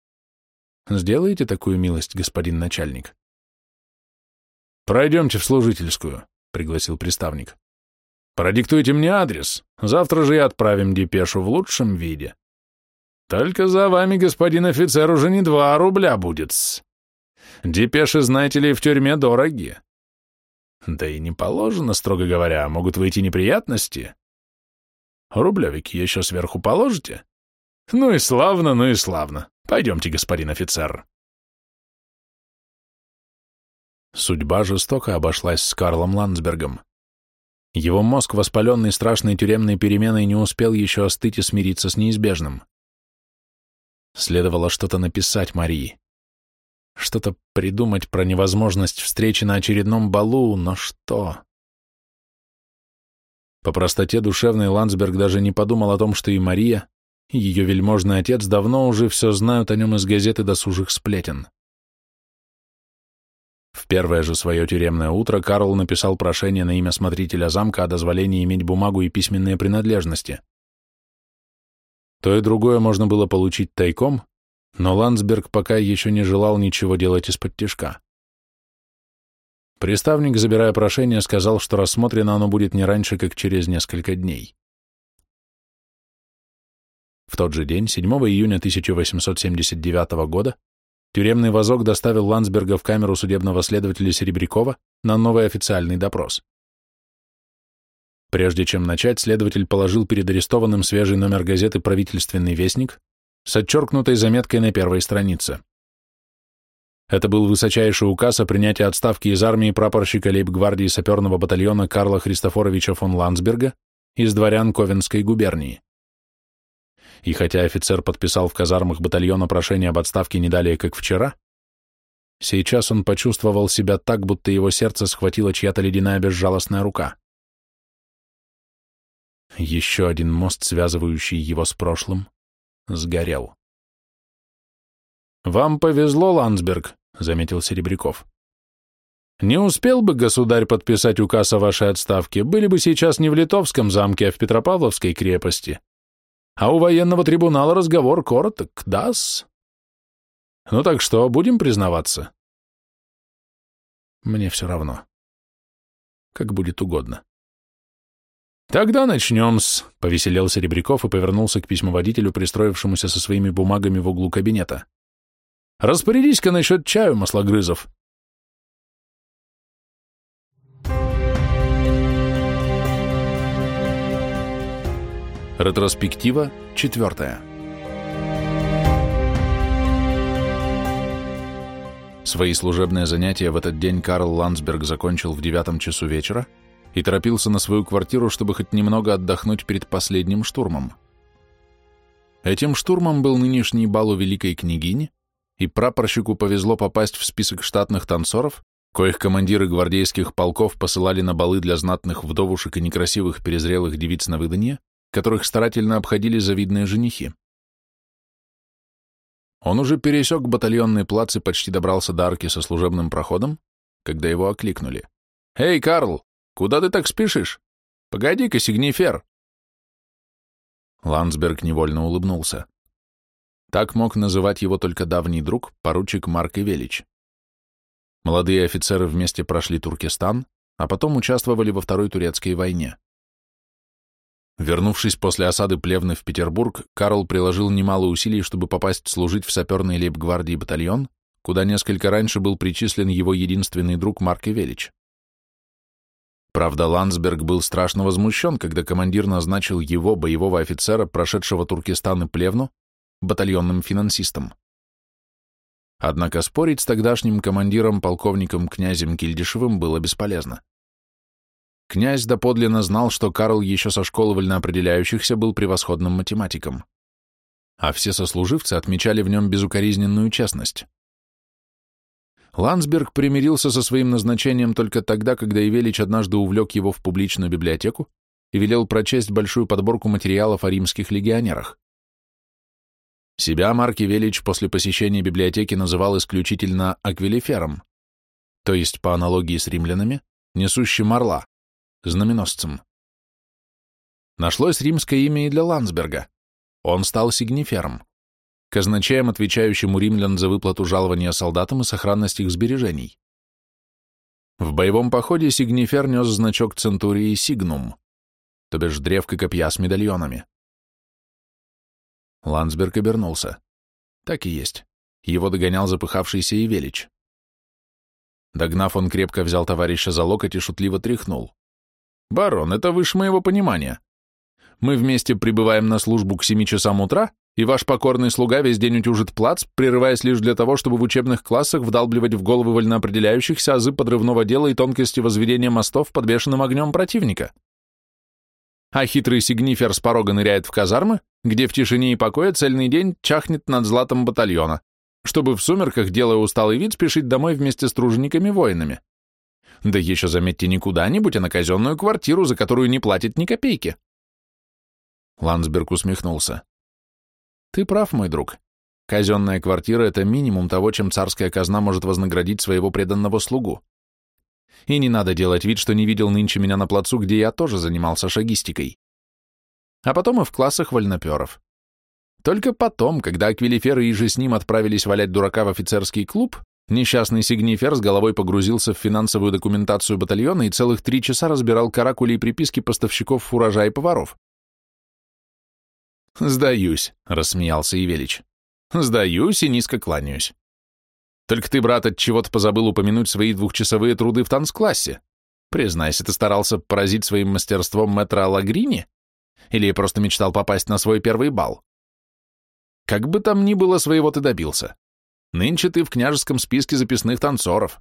«Сделаете такую милость, господин начальник?» «Пройдемте в служительскую», — пригласил приставник. «Продиктуйте мне адрес. Завтра же и отправим депешу в лучшем виде. Только за вами, господин офицер, уже не два рубля будет -с. Депеши, знаете ли, в тюрьме дороги. Да и не положено, строго говоря, могут выйти неприятности. Рублевики еще сверху положите? Ну и славно, ну и славно. Пойдемте, господин офицер». Судьба жестоко обошлась с Карлом Ландсбергом. Его мозг, воспаленный страшной тюремной переменой, не успел еще остыть и смириться с неизбежным. Следовало что-то написать Марии. Что-то придумать про невозможность встречи на очередном балу, но что? По простоте душевной Ландсберг даже не подумал о том, что и Мария, ее вельможный отец давно уже все знают о нем из газеты досужих сплетен. В первое же свое тюремное утро Карл написал прошение на имя смотрителя замка о дозволении иметь бумагу и письменные принадлежности. То и другое можно было получить тайком, но Ландсберг пока еще не желал ничего делать из-под тишка. Приставник, забирая прошение, сказал, что рассмотрено оно будет не раньше, как через несколько дней. В тот же день, 7 июня 1879 года, Тюремный вазок доставил Ландсберга в камеру судебного следователя Серебрякова на новый официальный допрос. Прежде чем начать, следователь положил перед арестованным свежий номер газеты «Правительственный вестник» с отчеркнутой заметкой на первой странице. Это был высочайший указ о принятии отставки из армии прапорщика лейб-гвардии саперного батальона Карла Христофоровича фон Ландсберга из дворян Ковенской губернии и хотя офицер подписал в казармах батальона прошение об отставке не далее, как вчера, сейчас он почувствовал себя так, будто его сердце схватила чья-то ледяная безжалостная рука. Еще один мост, связывающий его с прошлым, сгорел. «Вам повезло, Ландсберг», — заметил Серебряков. «Не успел бы государь подписать указ о вашей отставке, были бы сейчас не в Литовском замке, а в Петропавловской крепости. А у военного трибунала разговор короток, да-с? Ну так что, будем признаваться? Мне все равно. Как будет угодно. Тогда начнем-с, повеселел Серебряков и повернулся к письмоводителю, пристроившемуся со своими бумагами в углу кабинета. Распорядись-ка насчет чаю, маслогрызов. Ретроспектива четвертая. Свои служебные занятия в этот день Карл Ландсберг закончил в девятом часу вечера и торопился на свою квартиру, чтобы хоть немного отдохнуть перед последним штурмом. Этим штурмом был нынешний бал у великой княгини, и прапорщику повезло попасть в список штатных танцоров, коих командиры гвардейских полков посылали на балы для знатных вдовушек и некрасивых перезрелых девиц на выданье, которых старательно обходили завидные женихи. Он уже пересек батальонный плац и почти добрался до арки со служебным проходом, когда его окликнули. «Эй, Карл, куда ты так спешишь? Погоди-ка, сигнифер!» Ландсберг невольно улыбнулся. Так мог называть его только давний друг, поручик Марк Ивелич. Молодые офицеры вместе прошли Туркестан, а потом участвовали во Второй Турецкой войне. Вернувшись после осады Плевны в Петербург, Карл приложил немало усилий, чтобы попасть служить в саперный лейб-гвардии батальон, куда несколько раньше был причислен его единственный друг Марк Ивелич. Правда, Ландсберг был страшно возмущен, когда командир назначил его, боевого офицера, прошедшего Туркестан и Плевну, батальонным финансистом. Однако спорить с тогдашним командиром, полковником князем Кильдишевым, было бесполезно. Князь доподлинно знал, что Карл еще со школы вольноопределяющихся был превосходным математиком, а все сослуживцы отмечали в нем безукоризненную честность. Ландсберг примирился со своим назначением только тогда, когда Ивелич однажды увлек его в публичную библиотеку и велел прочесть большую подборку материалов о римских легионерах. Себя Марк Ивелич после посещения библиотеки называл исключительно аквилифером, то есть, по аналогии с римлянами, несущим орла, знаменосцем. Нашлось римское имя и для Ландсберга. Он стал сигнифером казначеем, отвечающим у римлян за выплату жалования солдатам и сохранность их сбережений. В боевом походе Сигнифер нес значок Центурии Сигнум, то бишь древко копья с медальонами. Ландсберг обернулся. Так и есть. Его догонял запыхавшийся Ивелич. Догнав, он крепко взял товарища за локоть и шутливо тряхнул. «Барон, это выше моего понимания. Мы вместе прибываем на службу к семи часам утра, и ваш покорный слуга весь день утюжит плац, прерываясь лишь для того, чтобы в учебных классах вдалбливать в головы вольноопределяющихся азы подрывного дела и тонкости возведения мостов под бешеным огнем противника. А хитрый сигнифер с порога ныряет в казармы, где в тишине и покое цельный день чахнет над златом батальона, чтобы в сумерках, делая усталый вид, спешить домой вместе с тружениками-воинами. Да еще, заметьте, не куда-нибудь, а на казенную квартиру, за которую не платит ни копейки. Ландсберг усмехнулся. Ты прав, мой друг. Казенная квартира — это минимум того, чем царская казна может вознаградить своего преданного слугу. И не надо делать вид, что не видел нынче меня на плацу, где я тоже занимался шагистикой. А потом и в классах вольноперов. Только потом, когда Аквилифер и же с ним отправились валять дурака в офицерский клуб, несчастный Сигнифер с головой погрузился в финансовую документацию батальона и целых три часа разбирал каракули и приписки поставщиков фуража и поваров. «Сдаюсь», — рассмеялся Евелич. «Сдаюсь и низко кланяюсь. Только ты, брат, от чего-то позабыл упомянуть свои двухчасовые труды в танцклассе. Признайся, ты старался поразить своим мастерством мэтра Лагрини? Или просто мечтал попасть на свой первый бал? Как бы там ни было, своего ты добился. Нынче ты в княжеском списке записных танцоров.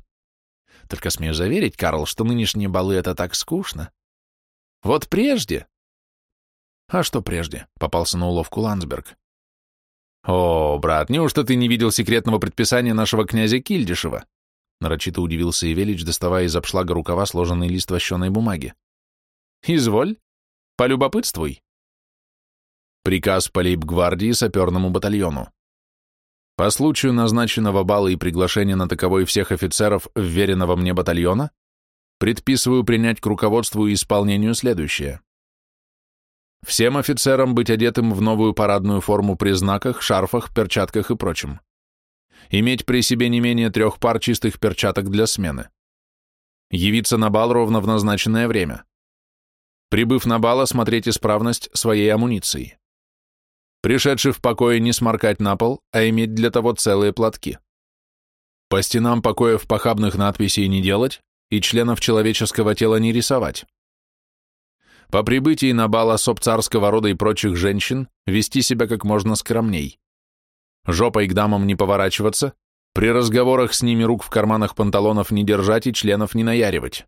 Только смею заверить, Карл, что нынешние балы — это так скучно. Вот прежде, а что прежде? Попался на уловку Ландсберг. О, брат, неужто ты не видел секретного предписания нашего князя Кильдишева? Нарочито удивился Ивелич, доставая из обшлага рукава сложенный лист вощеной бумаги. Изволь, полюбопытствуй. Приказ по лейб-гвардии саперному батальону. По случаю назначенного бала и приглашения на таковой всех офицеров вверенного мне батальона, предписываю принять к руководству и исполнению следующее. Всем офицерам быть одетым в новую парадную форму при знаках, шарфах, перчатках и прочем. Иметь при себе не менее трех пар чистых перчаток для смены. Явиться на бал ровно в назначенное время. Прибыв на бал, осмотреть исправность своей амуниции. Пришедший в покое не сморкать на пол, а иметь для того целые платки. По стенам покоев похабных надписей не делать и членов человеческого тела не рисовать. По прибытии на бал особ царского рода и прочих женщин вести себя как можно скромней. Жопой к дамам не поворачиваться, при разговорах с ними рук в карманах панталонов не держать и членов не наяривать.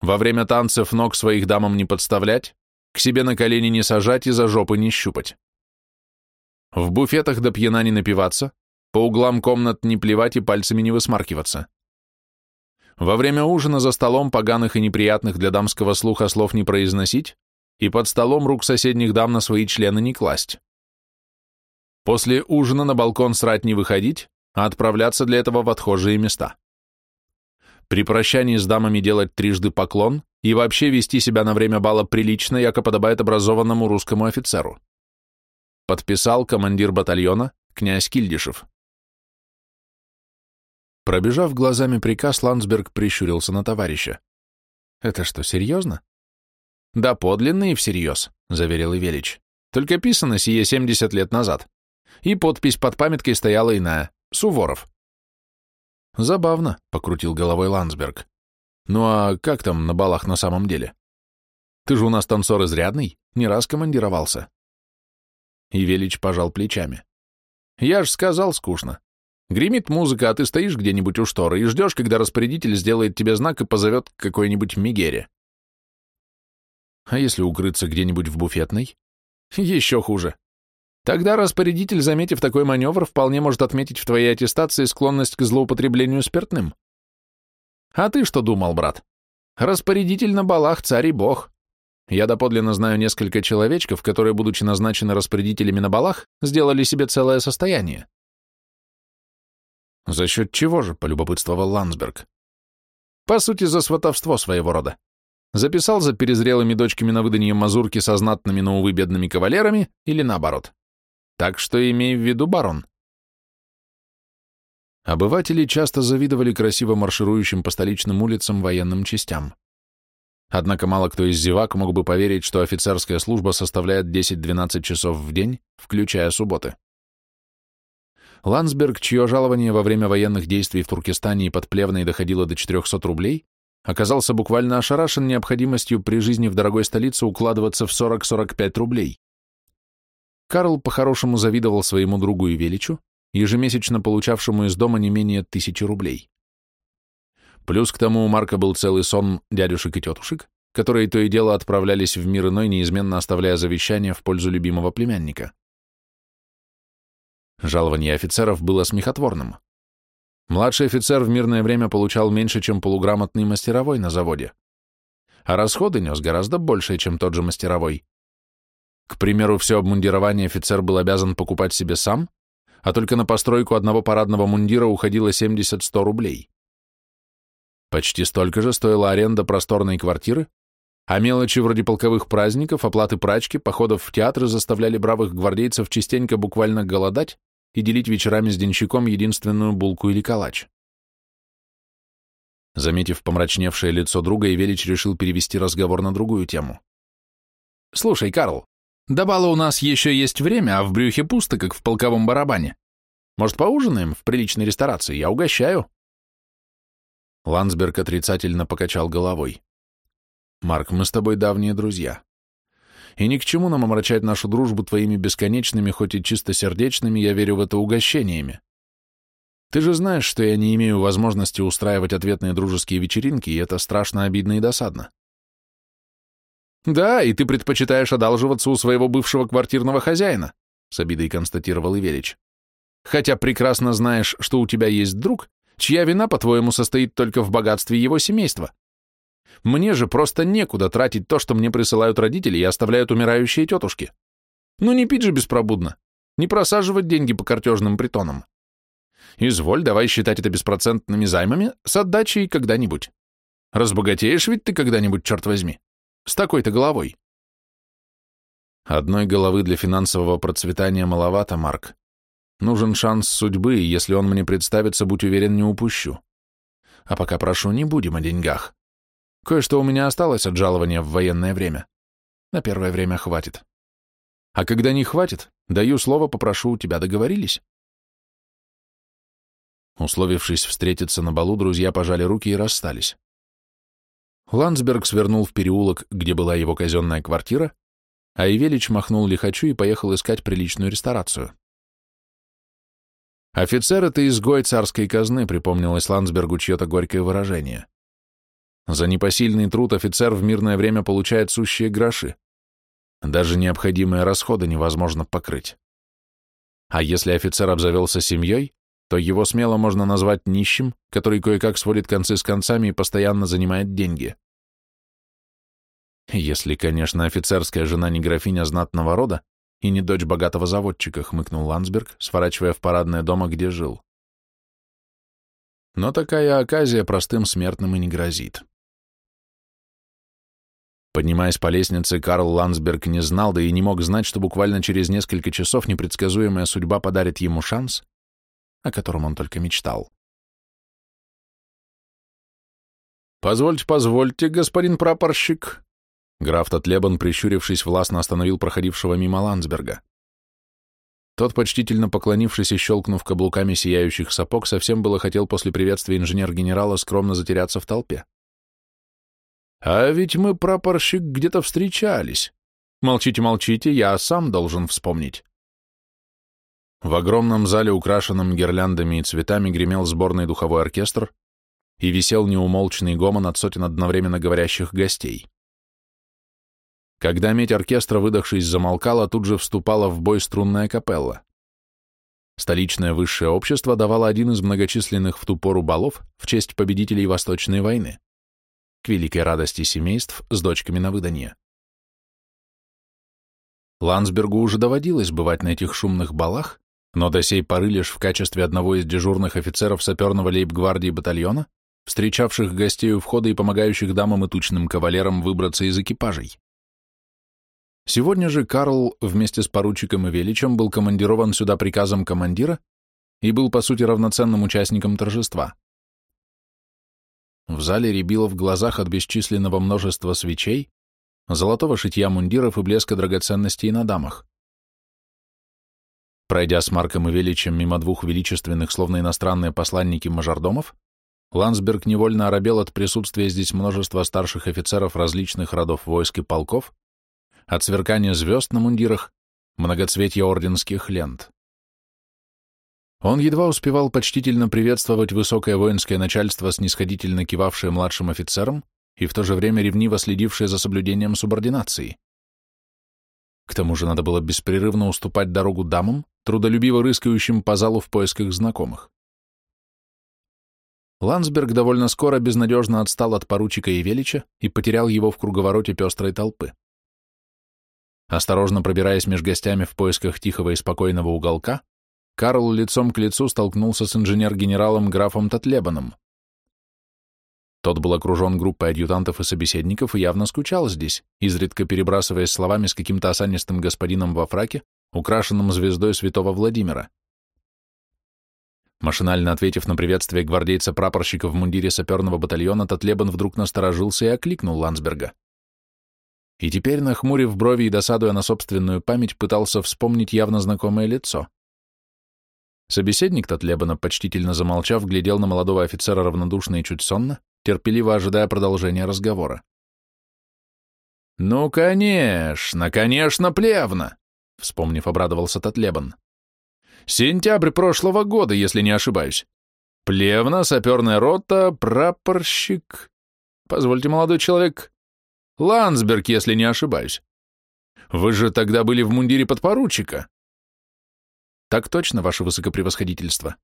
Во время танцев ног своих дамам не подставлять, к себе на колени не сажать и за жопы не щупать. В буфетах до пьяна не напиваться, по углам комнат не плевать и пальцами не высмаркиваться. Во время ужина за столом поганых и неприятных для дамского слуха слов не произносить и под столом рук соседних дам на свои члены не класть. После ужина на балкон срать не выходить, а отправляться для этого в отхожие места. При прощании с дамами делать трижды поклон и вообще вести себя на время бала прилично, яко подобает образованному русскому офицеру. Подписал командир батальона князь Кильдишев. Пробежав глазами приказ, Ландсберг прищурился на товарища. «Это что, серьезно?» «Да, подлинно и всерьез», — заверил Ивелич. «Только писано сие 70 лет назад. И подпись под памяткой стояла иная — Суворов». «Забавно», — покрутил головой Ландсберг. Ну а как там на балах на самом деле? Ты же у нас танцор изрядный, не раз командировался. И Велич пожал плечами. Я ж сказал, скучно. Гремит музыка, а ты стоишь где-нибудь у шторы и ждешь, когда распорядитель сделает тебе знак и позовет к какой-нибудь мигере. А если укрыться где-нибудь в буфетной? Еще хуже. Тогда распорядитель, заметив такой маневр, вполне может отметить в твоей аттестации склонность к злоупотреблению спиртным. А ты что думал, брат? Распорядитель на балах царь и бог. Я доподлинно знаю несколько человечков, которые, будучи назначены распорядителями на балах, сделали себе целое состояние. За счет чего же, полюбопытствовал Ландсберг. По сути, за сватовство своего рода. Записал за перезрелыми дочками на выданье мазурки со знатными, но, увы, бедными кавалерами, или наоборот. Так что имей в виду, барон. Обыватели часто завидовали красиво марширующим по столичным улицам военным частям. Однако мало кто из зевак мог бы поверить, что офицерская служба составляет 10-12 часов в день, включая субботы. Ландсберг, чье жалование во время военных действий в Туркестане и под Плевной доходило до 400 рублей, оказался буквально ошарашен необходимостью при жизни в дорогой столице укладываться в 40-45 рублей. Карл по-хорошему завидовал своему другу и Величу, ежемесячно получавшему из дома не менее тысячи рублей. Плюс к тому у Марка был целый сон дядюшек и тетушек, которые то и дело отправлялись в мир иной, неизменно оставляя завещание в пользу любимого племянника. Жалование офицеров было смехотворным. Младший офицер в мирное время получал меньше, чем полуграмотный мастеровой на заводе, а расходы нес гораздо больше, чем тот же мастеровой. К примеру, все обмундирование офицер был обязан покупать себе сам, а только на постройку одного парадного мундира уходило 70-100 рублей. Почти столько же стоила аренда просторной квартиры, а мелочи вроде полковых праздников, оплаты прачки, походов в театры заставляли бравых гвардейцев частенько буквально голодать и делить вечерами с денщиком единственную булку или калач. Заметив помрачневшее лицо друга, Ивелич решил перевести разговор на другую тему. «Слушай, Карл, до бала у нас еще есть время, а в брюхе пусто, как в полковом барабане. Может, поужинаем в приличной ресторации? Я угощаю». Ландсберг отрицательно покачал головой. «Марк, мы с тобой давние друзья. И ни к чему нам омрачать нашу дружбу твоими бесконечными, хоть и чистосердечными, я верю в это угощениями. Ты же знаешь, что я не имею возможности устраивать ответные дружеские вечеринки, и это страшно обидно и досадно. Да, и ты предпочитаешь одалживаться у своего бывшего квартирного хозяина, с обидой констатировал Иверич. Хотя прекрасно знаешь, что у тебя есть друг, чья вина, по-твоему, состоит только в богатстве его семейства. Мне же просто некуда тратить то, что мне присылают родители и оставляют умирающие тетушки. Ну не пить же беспробудно, не просаживать деньги по картежным притонам. Изволь, давай считать это беспроцентными займами с отдачей когда-нибудь. Разбогатеешь ведь ты когда-нибудь, черт возьми, с такой-то головой. Одной головы для финансового процветания маловато, Марк. Нужен шанс судьбы, и если он мне представится, будь уверен, не упущу. А пока прошу, не будем о деньгах. Кое-что у меня осталось от жалования в военное время. На первое время хватит. А когда не хватит, даю слово, попрошу у тебя, договорились? Условившись встретиться на балу, друзья пожали руки и расстались. Ландсберг свернул в переулок, где была его казенная квартира, а Ивелич махнул лихачу и поехал искать приличную ресторацию. «Офицер — это изгой царской казны», — припомнилось Ландсбергу чье-то горькое выражение. «За непосильный труд офицер в мирное время получает сущие гроши. Даже необходимые расходы невозможно покрыть. А если офицер обзавелся семьей, то его смело можно назвать нищим, который кое-как сводит концы с концами и постоянно занимает деньги. Если, конечно, офицерская жена не графиня знатного рода, и не дочь богатого заводчика, хмыкнул Ландсберг, сворачивая в парадное дома, где жил. Но такая оказия простым смертным и не грозит. Поднимаясь по лестнице, Карл Ландсберг не знал, да и не мог знать, что буквально через несколько часов непредсказуемая судьба подарит ему шанс, о котором он только мечтал. «Позвольте, позвольте, господин прапорщик», Граф Татлебан, прищурившись, властно остановил проходившего мимо Ландсберга. Тот, почтительно поклонившись и щелкнув каблуками сияющих сапог, совсем было хотел после приветствия инженер-генерала скромно затеряться в толпе. А ведь мы, прапорщик, где-то встречались. Молчите, молчите, я сам должен вспомнить. В огромном зале, украшенном гирляндами и цветами, гремел сборный духовой оркестр и висел неумолчный гомон от сотен одновременно говорящих гостей. Когда медь оркестра, выдохшись, замолкала, тут же вступала в бой струнная капелла. Столичное высшее общество давало один из многочисленных в ту пору балов в честь победителей Восточной войны, к великой радости семейств с дочками на выданье. Ландсбергу уже доводилось бывать на этих шумных балах, но до сей поры лишь в качестве одного из дежурных офицеров саперного лейб-гвардии батальона, встречавших гостей у входа и помогающих дамам и тучным кавалерам выбраться из экипажей. Сегодня же Карл вместе с поручиком и Величем был командирован сюда приказом командира и был, по сути, равноценным участником торжества. В зале рябило в глазах от бесчисленного множества свечей, золотого шитья мундиров и блеска драгоценностей на дамах. Пройдя с Марком и Величем мимо двух величественных, словно иностранные посланники мажордомов, Ландсберг невольно оробел от присутствия здесь множества старших офицеров различных родов войск и полков, от сверкания звезд на мундирах, многоцветья орденских лент. Он едва успевал почтительно приветствовать высокое воинское начальство, снисходительно кивавшее младшим офицерам и в то же время ревниво следившее за соблюдением субординации. К тому же надо было беспрерывно уступать дорогу дамам, трудолюбиво рыскающим по залу в поисках знакомых. Ландсберг довольно скоро безнадежно отстал от поручика и Велича и потерял его в круговороте пестрой толпы. Осторожно пробираясь между гостями в поисках тихого и спокойного уголка, Карл лицом к лицу столкнулся с инженер-генералом графом Татлебаном. Тот был окружен группой адъютантов и собеседников и явно скучал здесь, изредка перебрасываясь словами с каким-то осанистым господином во фраке, украшенным звездой святого Владимира. Машинально ответив на приветствие гвардейца-прапорщика в мундире саперного батальона, Татлебан вдруг насторожился и окликнул Ландсберга и теперь, нахмурив брови и досадуя на собственную память, пытался вспомнить явно знакомое лицо. Собеседник Татлебана, почтительно замолчав, глядел на молодого офицера равнодушно и чуть сонно, терпеливо ожидая продолжения разговора. «Ну, конечно, конечно, плевно!» — вспомнив, обрадовался Татлебан. «Сентябрь прошлого года, если не ошибаюсь. Плевна, саперная рота, прапорщик. Позвольте, молодой человек, Ландсберг, если не ошибаюсь. Вы же тогда были в мундире подпоручика. Так точно, ваше высокопревосходительство.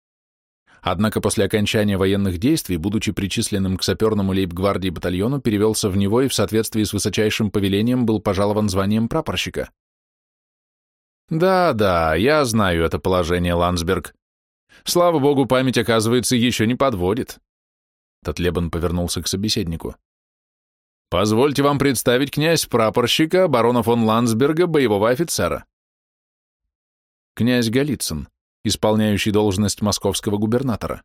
Однако после окончания военных действий, будучи причисленным к саперному лейб-гвардии батальону, перевелся в него и в соответствии с высочайшим повелением был пожалован званием прапорщика. Да-да, я знаю это положение, Ландсберг. Слава богу, память, оказывается, еще не подводит. Татлебан повернулся к собеседнику. Позвольте вам представить князь прапорщика барона фон Ландсберга, боевого офицера. Князь Голицын, исполняющий должность московского губернатора.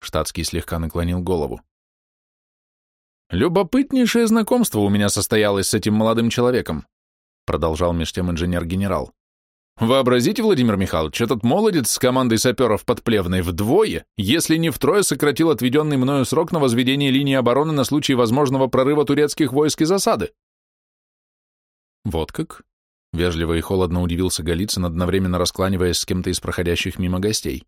Штатский слегка наклонил голову. Любопытнейшее знакомство у меня состоялось с этим молодым человеком, продолжал меж тем инженер-генерал. Вообразите, Владимир Михайлович, этот молодец с командой саперов под Плевной вдвое, если не втрое сократил отведенный мною срок на возведение линии обороны на случай возможного прорыва турецких войск и засады. Вот как? Вежливо и холодно удивился Голицын, одновременно раскланиваясь с кем-то из проходящих мимо гостей.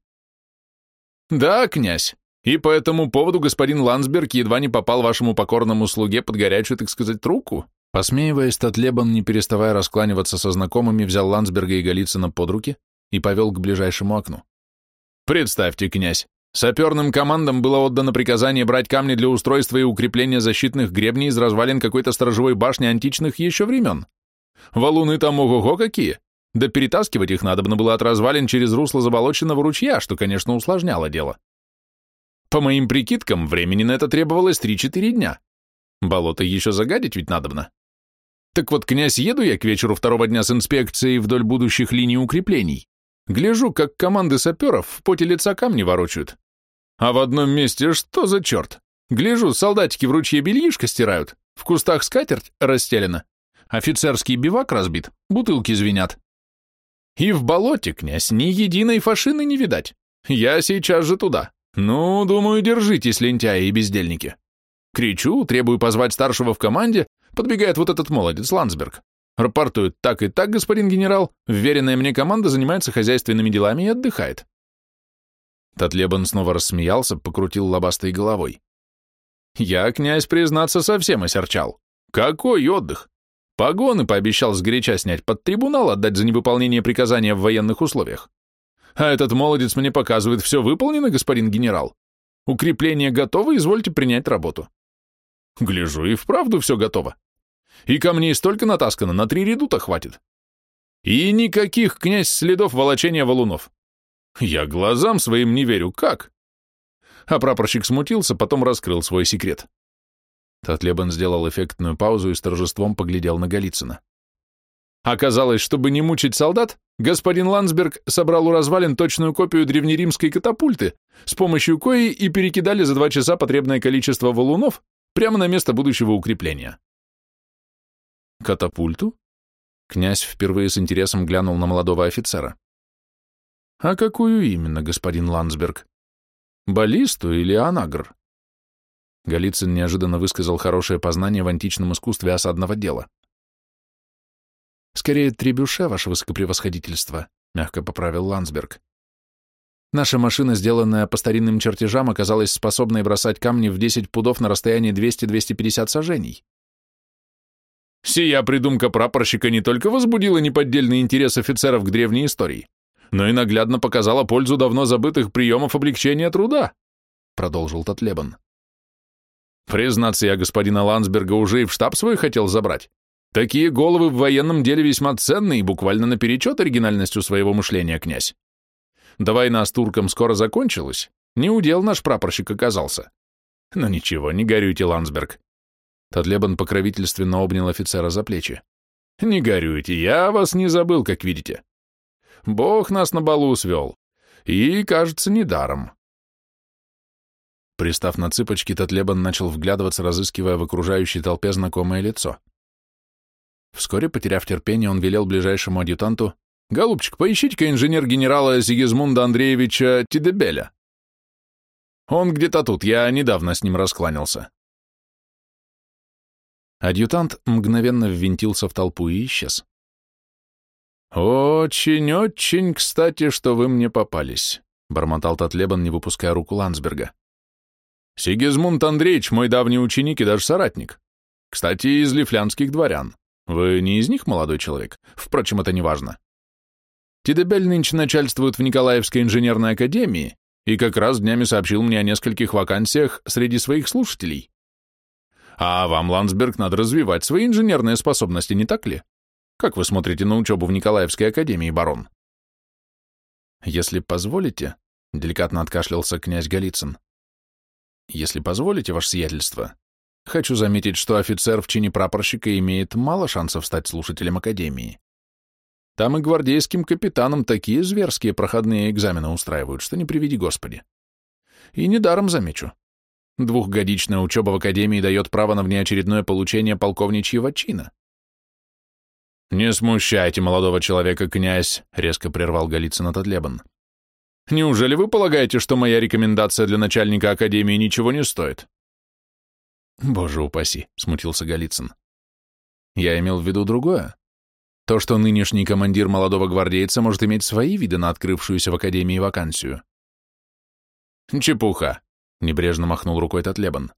Да, князь, и по этому поводу господин Ландсберг едва не попал вашему покорному слуге под горячую, так сказать, руку. Посмеиваясь, Татлебан, не переставая раскланиваться со знакомыми, взял Ландсберга и Голицына под руки и повел к ближайшему окну. «Представьте, князь, саперным командам было отдано приказание брать камни для устройства и укрепления защитных гребней из развалин какой-то сторожевой башни античных еще времен. Валуны там ого-го какие! Да перетаскивать их надобно было от развалин через русло заболоченного ручья, что, конечно, усложняло дело. По моим прикидкам, времени на это требовалось 3-4 дня. Болото еще загадить ведь надобно. Так вот, князь, еду я к вечеру второго дня с инспекцией вдоль будущих линий укреплений. Гляжу, как команды саперов в поте лица камни ворочают. А в одном месте что за черт? Гляжу, солдатики в ручье бельишко стирают, в кустах скатерть расстелена, офицерский бивак разбит, бутылки звенят. И в болоте, князь, ни единой фашины не видать. Я сейчас же туда. Ну, думаю, держитесь, лентяи и бездельники. Кричу, требую позвать старшего в команде, подбегает вот этот молодец, Ландсберг. Рапортует так и так, господин генерал, вверенная мне команда занимается хозяйственными делами и отдыхает. Татлебан снова рассмеялся, покрутил лобастой головой. Я, князь, признаться, совсем осерчал. Какой отдых? Погоны пообещал сгоряча снять под трибунал, отдать за невыполнение приказания в военных условиях. А этот молодец мне показывает, все выполнено, господин генерал. Укрепление готово, извольте принять работу. Гляжу, и вправду все готово. И камней столько натаскано, на три редута хватит. И никаких, князь, следов волочения валунов. Я глазам своим не верю, как? А прапорщик смутился, потом раскрыл свой секрет. Татлебан сделал эффектную паузу и с торжеством поглядел на Голицына. Оказалось, чтобы не мучить солдат, господин Ландсберг собрал у развалин точную копию древнеримской катапульты, с помощью коей и перекидали за два часа потребное количество валунов прямо на место будущего укрепления. Катапульту? Князь впервые с интересом глянул на молодого офицера. А какую именно, господин Ландсберг? Баллисту или анагр? Голицын неожиданно высказал хорошее познание в античном искусстве осадного дела. «Скорее требюше, ваше высокопревосходительство», — мягко поправил Ландсберг. «Наша машина, сделанная по старинным чертежам, оказалась способной бросать камни в 10 пудов на расстоянии 200-250 сажений». Сия придумка прапорщика не только возбудила неподдельный интерес офицеров к древней истории, но и наглядно показала пользу давно забытых приемов облегчения труда, продолжил Татлебан. Признаться, я господина Ландсберга уже и в штаб свой хотел забрать. Такие головы в военном деле весьма ценны и буквально наперечет оригинальностью своего мышления, князь. Да война с турком скоро закончилась, не удел наш прапорщик оказался. Но ничего, не горюйте, Ландсберг. Тадлебан покровительственно обнял офицера за плечи. Не горюйте, я вас не забыл, как видите. Бог нас на балу свел. И, кажется, недаром. Пристав на цыпочки, Татлебан начал вглядываться, разыскивая в окружающей толпе знакомое лицо. Вскоре, потеряв терпение, он велел ближайшему адъютанту «Голубчик, поищите-ка инженер-генерала Сигизмунда Андреевича Тидебеля. Он где-то тут, я недавно с ним раскланялся». Адъютант мгновенно ввинтился в толпу и исчез. «Очень-очень кстати, что вы мне попались», — бормотал Татлебан, не выпуская руку Ландсберга. «Сигизмунд Андреевич, мой давний ученик и даже соратник. Кстати, из лифлянских дворян. Вы не из них, молодой человек? Впрочем, это не важно. Тидебель нынче начальствует в Николаевской инженерной академии и как раз днями сообщил мне о нескольких вакансиях среди своих слушателей. А вам, Ландсберг, надо развивать свои инженерные способности, не так ли? Как вы смотрите на учебу в Николаевской академии, барон? Если позволите, деликатно откашлялся князь Голицын. Если позволите, ваше сиятельство, Хочу заметить, что офицер в чине прапорщика имеет мало шансов стать слушателем академии. Там и гвардейским капитанам такие зверские проходные экзамены устраивают, что не приведи Господи. И недаром замечу. Двухгодичная учеба в академии дает право на внеочередное получение полковничьего чина. «Не смущайте молодого человека, князь», — резко прервал Голицын Татлебан. «Неужели вы полагаете, что моя рекомендация для начальника академии ничего не стоит? Боже упаси, смутился Голицын. Я имел в виду другое. То, что нынешний командир молодого гвардейца может иметь свои виды на открывшуюся в Академии вакансию. Чепуха, небрежно махнул рукой Татлебан.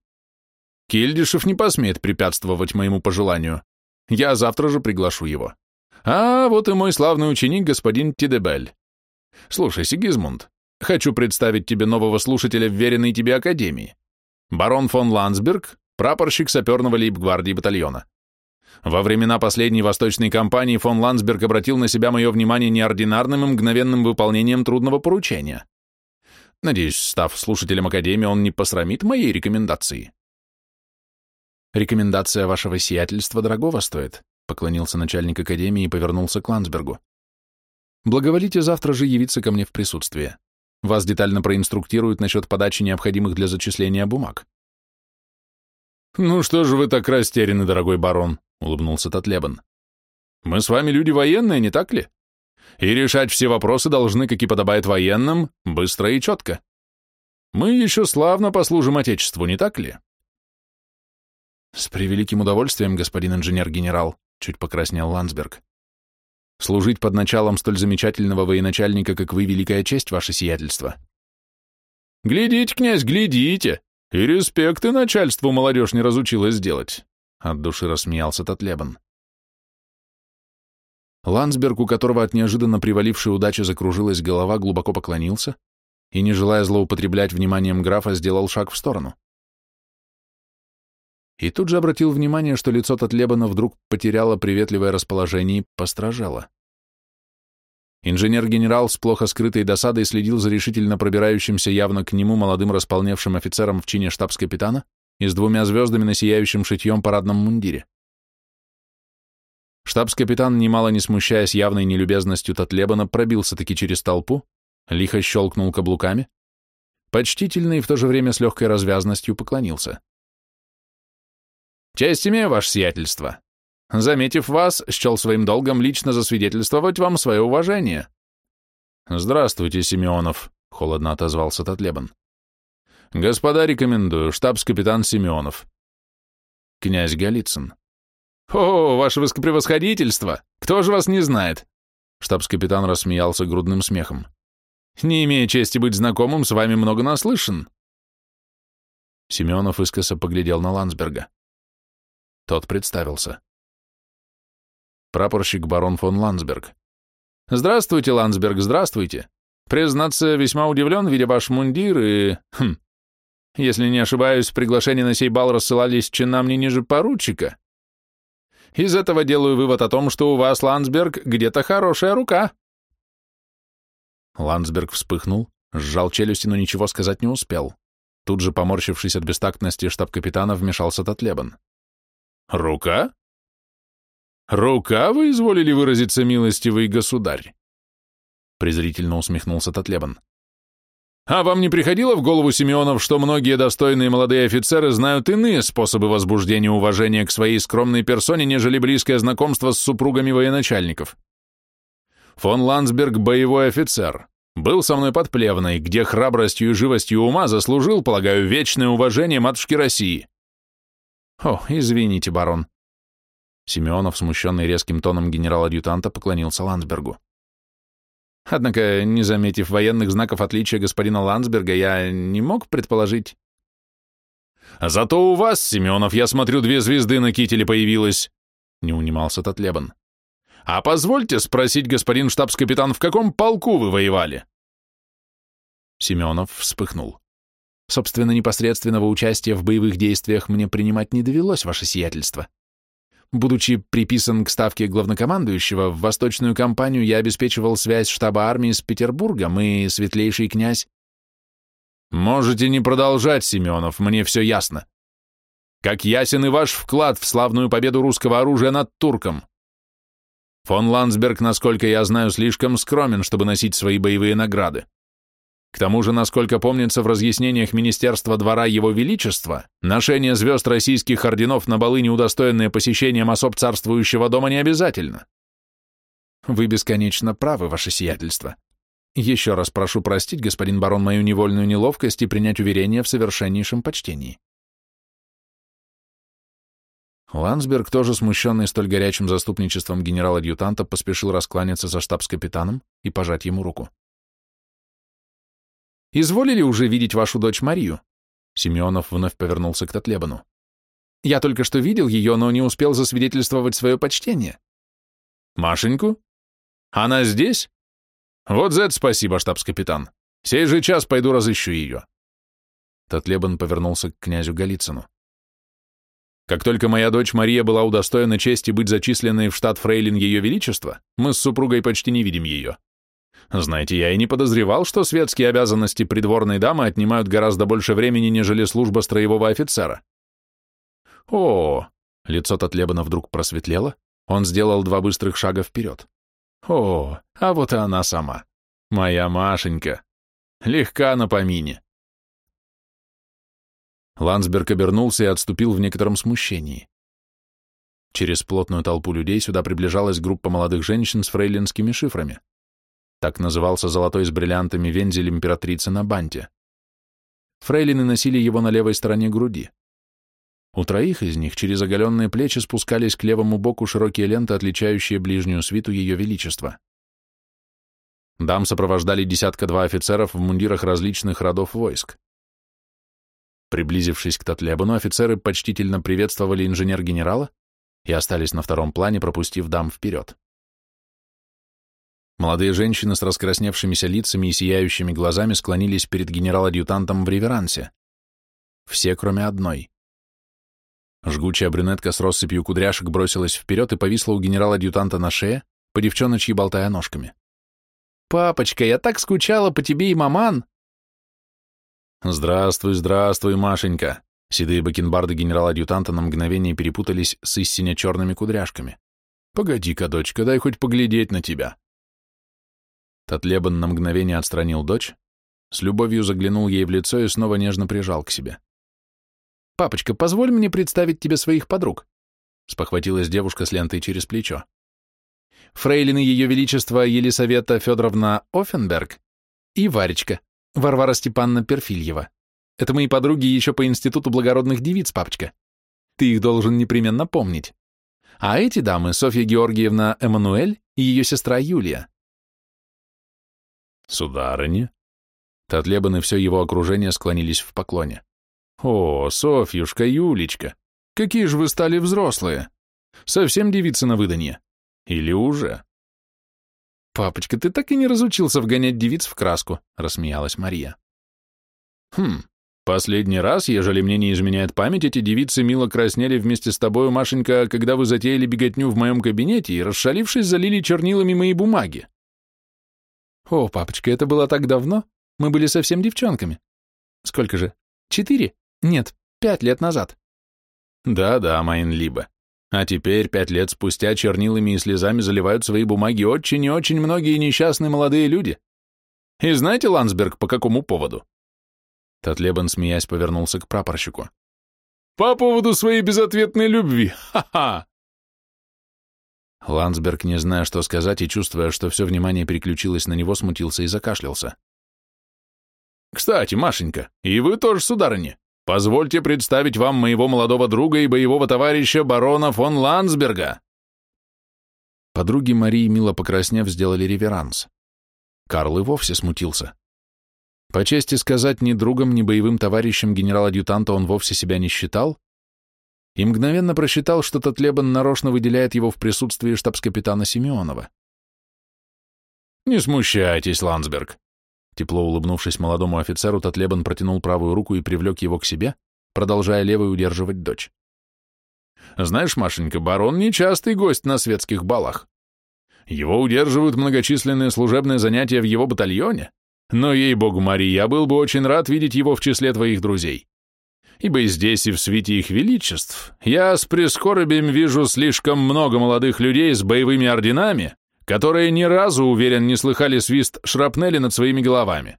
Кильдишев не посмеет препятствовать моему пожеланию. Я завтра же приглашу его. А вот и мой славный ученик, господин Тидебель. Слушай, Сигизмунд, хочу представить тебе нового слушателя вверенной тебе Академии. Барон фон Ландсберг, прапорщик саперного лейб-гвардии батальона. Во времена последней восточной кампании фон Ландсберг обратил на себя мое внимание неординарным и мгновенным выполнением трудного поручения. Надеюсь, став слушателем Академии, он не посрамит моей рекомендации. «Рекомендация вашего сиятельства дорогого стоит», поклонился начальник Академии и повернулся к Ландсбергу. «Благоволите завтра же явиться ко мне в присутствие. Вас детально проинструктируют насчет подачи необходимых для зачисления бумаг. «Ну что же вы так растеряны, дорогой барон?» — улыбнулся Татлебан. «Мы с вами люди военные, не так ли? И решать все вопросы должны, как и подобает военным, быстро и четко. Мы еще славно послужим Отечеству, не так ли?» С превеликим удовольствием, господин инженер-генерал, чуть покраснел Ландсберг. Служить под началом столь замечательного военачальника, как вы, великая честь, ваше сиятельство. Глядите, князь, глядите! И респекты начальству молодежь не разучилась делать. От души рассмеялся Татлебан. Ландсберг, у которого от неожиданно привалившей удачи закружилась голова, глубоко поклонился и, не желая злоупотреблять вниманием графа, сделал шаг в сторону. И тут же обратил внимание, что лицо Татлебана вдруг потеряло приветливое расположение и постражало. Инженер-генерал с плохо скрытой досадой следил за решительно пробирающимся явно к нему молодым располневшим офицером в чине штабс-капитана и с двумя звездами на сияющем шитьем парадном мундире. Штабс-капитан, немало не смущаясь явной нелюбезностью Татлебана, пробился-таки через толпу, лихо щелкнул каблуками, почтительно и в то же время с легкой развязностью поклонился. «Честь имею, ваше сиятельство. Заметив вас, счел своим долгом лично засвидетельствовать вам свое уважение». «Здравствуйте, Семенов», — холодно отозвался Татлебан. «Господа, рекомендую, штабс-капитан Семенов». «Князь Голицын». «О, ваше высокопревосходительство! Кто же вас не знает?» Штабс-капитан рассмеялся грудным смехом. «Не имея чести быть знакомым, с вами много наслышан». Семенов искоса поглядел на Ландсберга. Тот представился. Прапорщик барон фон Ландсберг. «Здравствуйте, Ландсберг, здравствуйте. Признаться, весьма удивлен, видя ваш мундир и... Хм. Если не ошибаюсь, приглашения на сей бал рассылались чинам не ниже поручика. Из этого делаю вывод о том, что у вас, Ландсберг, где-то хорошая рука. Ландсберг вспыхнул, сжал челюсти, но ничего сказать не успел. Тут же, поморщившись от бестактности штаб-капитана, вмешался Татлебан. «Рука? Рука, вы изволили выразиться, милостивый государь?» Презрительно усмехнулся Татлебан. А вам не приходило в голову, Симеонов, что многие достойные молодые офицеры знают иные способы возбуждения уважения к своей скромной персоне, нежели близкое знакомство с супругами военачальников? Фон Ландсберг – боевой офицер. Был со мной под Плевной, где храбростью и живостью ума заслужил, полагаю, вечное уважение матушки России. О, извините, барон. Семенов, смущенный резким тоном генерал-адъютанта, поклонился Ландсбергу. Однако, не заметив военных знаков отличия господина Ландсберга, я не мог предположить. «Зато у вас, Семенов, я смотрю, две звезды на кителе появилось», — не унимался Татлебан. «А позвольте спросить, господин штабс-капитан, в каком полку вы воевали?» Семенов вспыхнул. «Собственно, непосредственного участия в боевых действиях мне принимать не довелось, ваше сиятельство. Будучи приписан к ставке главнокомандующего, в восточную кампанию я обеспечивал связь штаба армии с Петербургом и светлейший князь. Можете не продолжать, Семенов, мне все ясно. Как ясен и ваш вклад в славную победу русского оружия над турком. Фон Ландсберг, насколько я знаю, слишком скромен, чтобы носить свои боевые награды. К тому же, насколько помнится в разъяснениях Министерства двора Его Величества, ношение звезд российских орденов на балы, неудостоенные посещением особ царствующего дома, не обязательно. Вы бесконечно правы, ваше сиятельство. Еще раз прошу простить, господин барон, мою невольную неловкость и принять уверение в совершеннейшем почтении. Ландсберг, тоже смущенный столь горячим заступничеством генерал-адъютанта, поспешил раскланяться за штабс-капитаном и пожать ему руку. Изволили уже видеть вашу дочь Марию?» Семенов вновь повернулся к Татлебану. «Я только что видел ее, но не успел засвидетельствовать свое почтение». «Машеньку? Она здесь? Вот за это спасибо, штабс-капитан. Сей же час пойду разыщу ее». Татлебан повернулся к князю Голицыну. Как только моя дочь Мария была удостоена чести быть зачисленной в штат фрейлин Ее Величества, мы с супругой почти не видим ее. Знаете, я и не подозревал, что светские обязанности придворной дамы отнимают гораздо больше времени, нежели служба строевого офицера. О, лицо Татлебана вдруг просветлело, он сделал два быстрых шага вперед. О, а вот и она сама. Моя Машенька. Легка на помине. Ландсберг обернулся и отступил в некотором смущении. Через плотную толпу людей сюда приближалась группа молодых женщин с фрейлинскими шифрами. Так назывался золотой с бриллиантами вензель императрицы на банте. Фрейлины носили его на левой стороне груди. У троих из них через оголенные плечи спускались к левому боку широкие ленты, отличающие ближнюю свиту Ее Величества. Дам сопровождали десятка-два офицеров в мундирах различных родов войск. Приблизившись к Татлебану, офицеры почтительно приветствовали инженер-генерала и остались на втором плане, пропустив дам вперед. Молодые женщины с раскрасневшимися лицами и сияющими глазами склонились перед генерал-адъютантом в реверансе. Все, кроме одной. Жгучая брюнетка с россыпью кудряшек бросилась вперед и повисла у генерала-адъютанта на шее, по девчоночьи болтая ножками. «Папочка, я так скучала по тебе и маман!» «Здравствуй, здравствуй, Машенька!» Седые бакенбарды генерала-адъютанта на мгновение перепутались с истинно черными кудряшками. «Погоди-ка, дочка, дай хоть поглядеть на тебя!» Татлебан на мгновение отстранил дочь, с любовью заглянул ей в лицо и снова нежно прижал к себе. «Папочка, позволь мне представить тебе своих подруг», — спохватилась девушка с лентой через плечо. «Фрейлины Ее Величества Елисавета Федоровна Оффенберг и Варечка, Варвара Степановна Перфильева. Это мои подруги еще по Институту благородных девиц, папочка. Ты их должен непременно помнить. А эти дамы — Софья Георгиевна Эммануэль и ее сестра Юлия. «Сударыня?» Татлебан и все его окружение склонились в поклоне. «О, Софьюшка, Юлечка, какие же вы стали взрослые! Совсем девицы на выданье? Или уже?» «Папочка, ты так и не разучился вгонять девиц в краску», — рассмеялась Мария. «Хм, последний раз, ежели мне не изменяет память, эти девицы мило краснели вместе с тобою, Машенька, когда вы затеяли беготню в моем кабинете и, расшалившись, залили чернилами мои бумаги. О, папочка, это было так давно. Мы были совсем девчонками. Сколько же? Четыре? Нет, пять лет назад. Да-да, Майнлиба. А теперь, пять лет спустя, чернилами и слезами заливают свои бумаги очень и очень многие несчастные молодые люди. И знаете, Ландсберг, по какому поводу? Татлебан, смеясь, повернулся к прапорщику. По поводу своей безответной любви. Ха-ха! Ландсберг, не зная, что сказать, и чувствуя, что все внимание переключилось на него, смутился и закашлялся. «Кстати, Машенька, и вы тоже, сударыня, позвольте представить вам моего молодого друга и боевого товарища барона фон Ландсберга». Подруги Марии, мило покраснев, сделали реверанс. Карл и вовсе смутился. По чести сказать, ни другом, ни боевым товарищем генерал-адъютанта он вовсе себя не считал, и мгновенно просчитал, что Татлебан нарочно выделяет его в присутствии штабс-капитана Симеонова. «Не смущайтесь, Ландсберг!» Тепло улыбнувшись молодому офицеру, Татлебан протянул правую руку и привлек его к себе, продолжая левой удерживать дочь. «Знаешь, Машенька, барон — нечастый гость на светских балах. Его удерживают многочисленные служебные занятия в его батальоне, но, ей-богу, Мария, я был бы очень рад видеть его в числе твоих друзей ибо здесь, и в свете их величеств я с прискорбием вижу слишком много молодых людей с боевыми орденами, которые ни разу, уверен, не слыхали свист шрапнели над своими головами.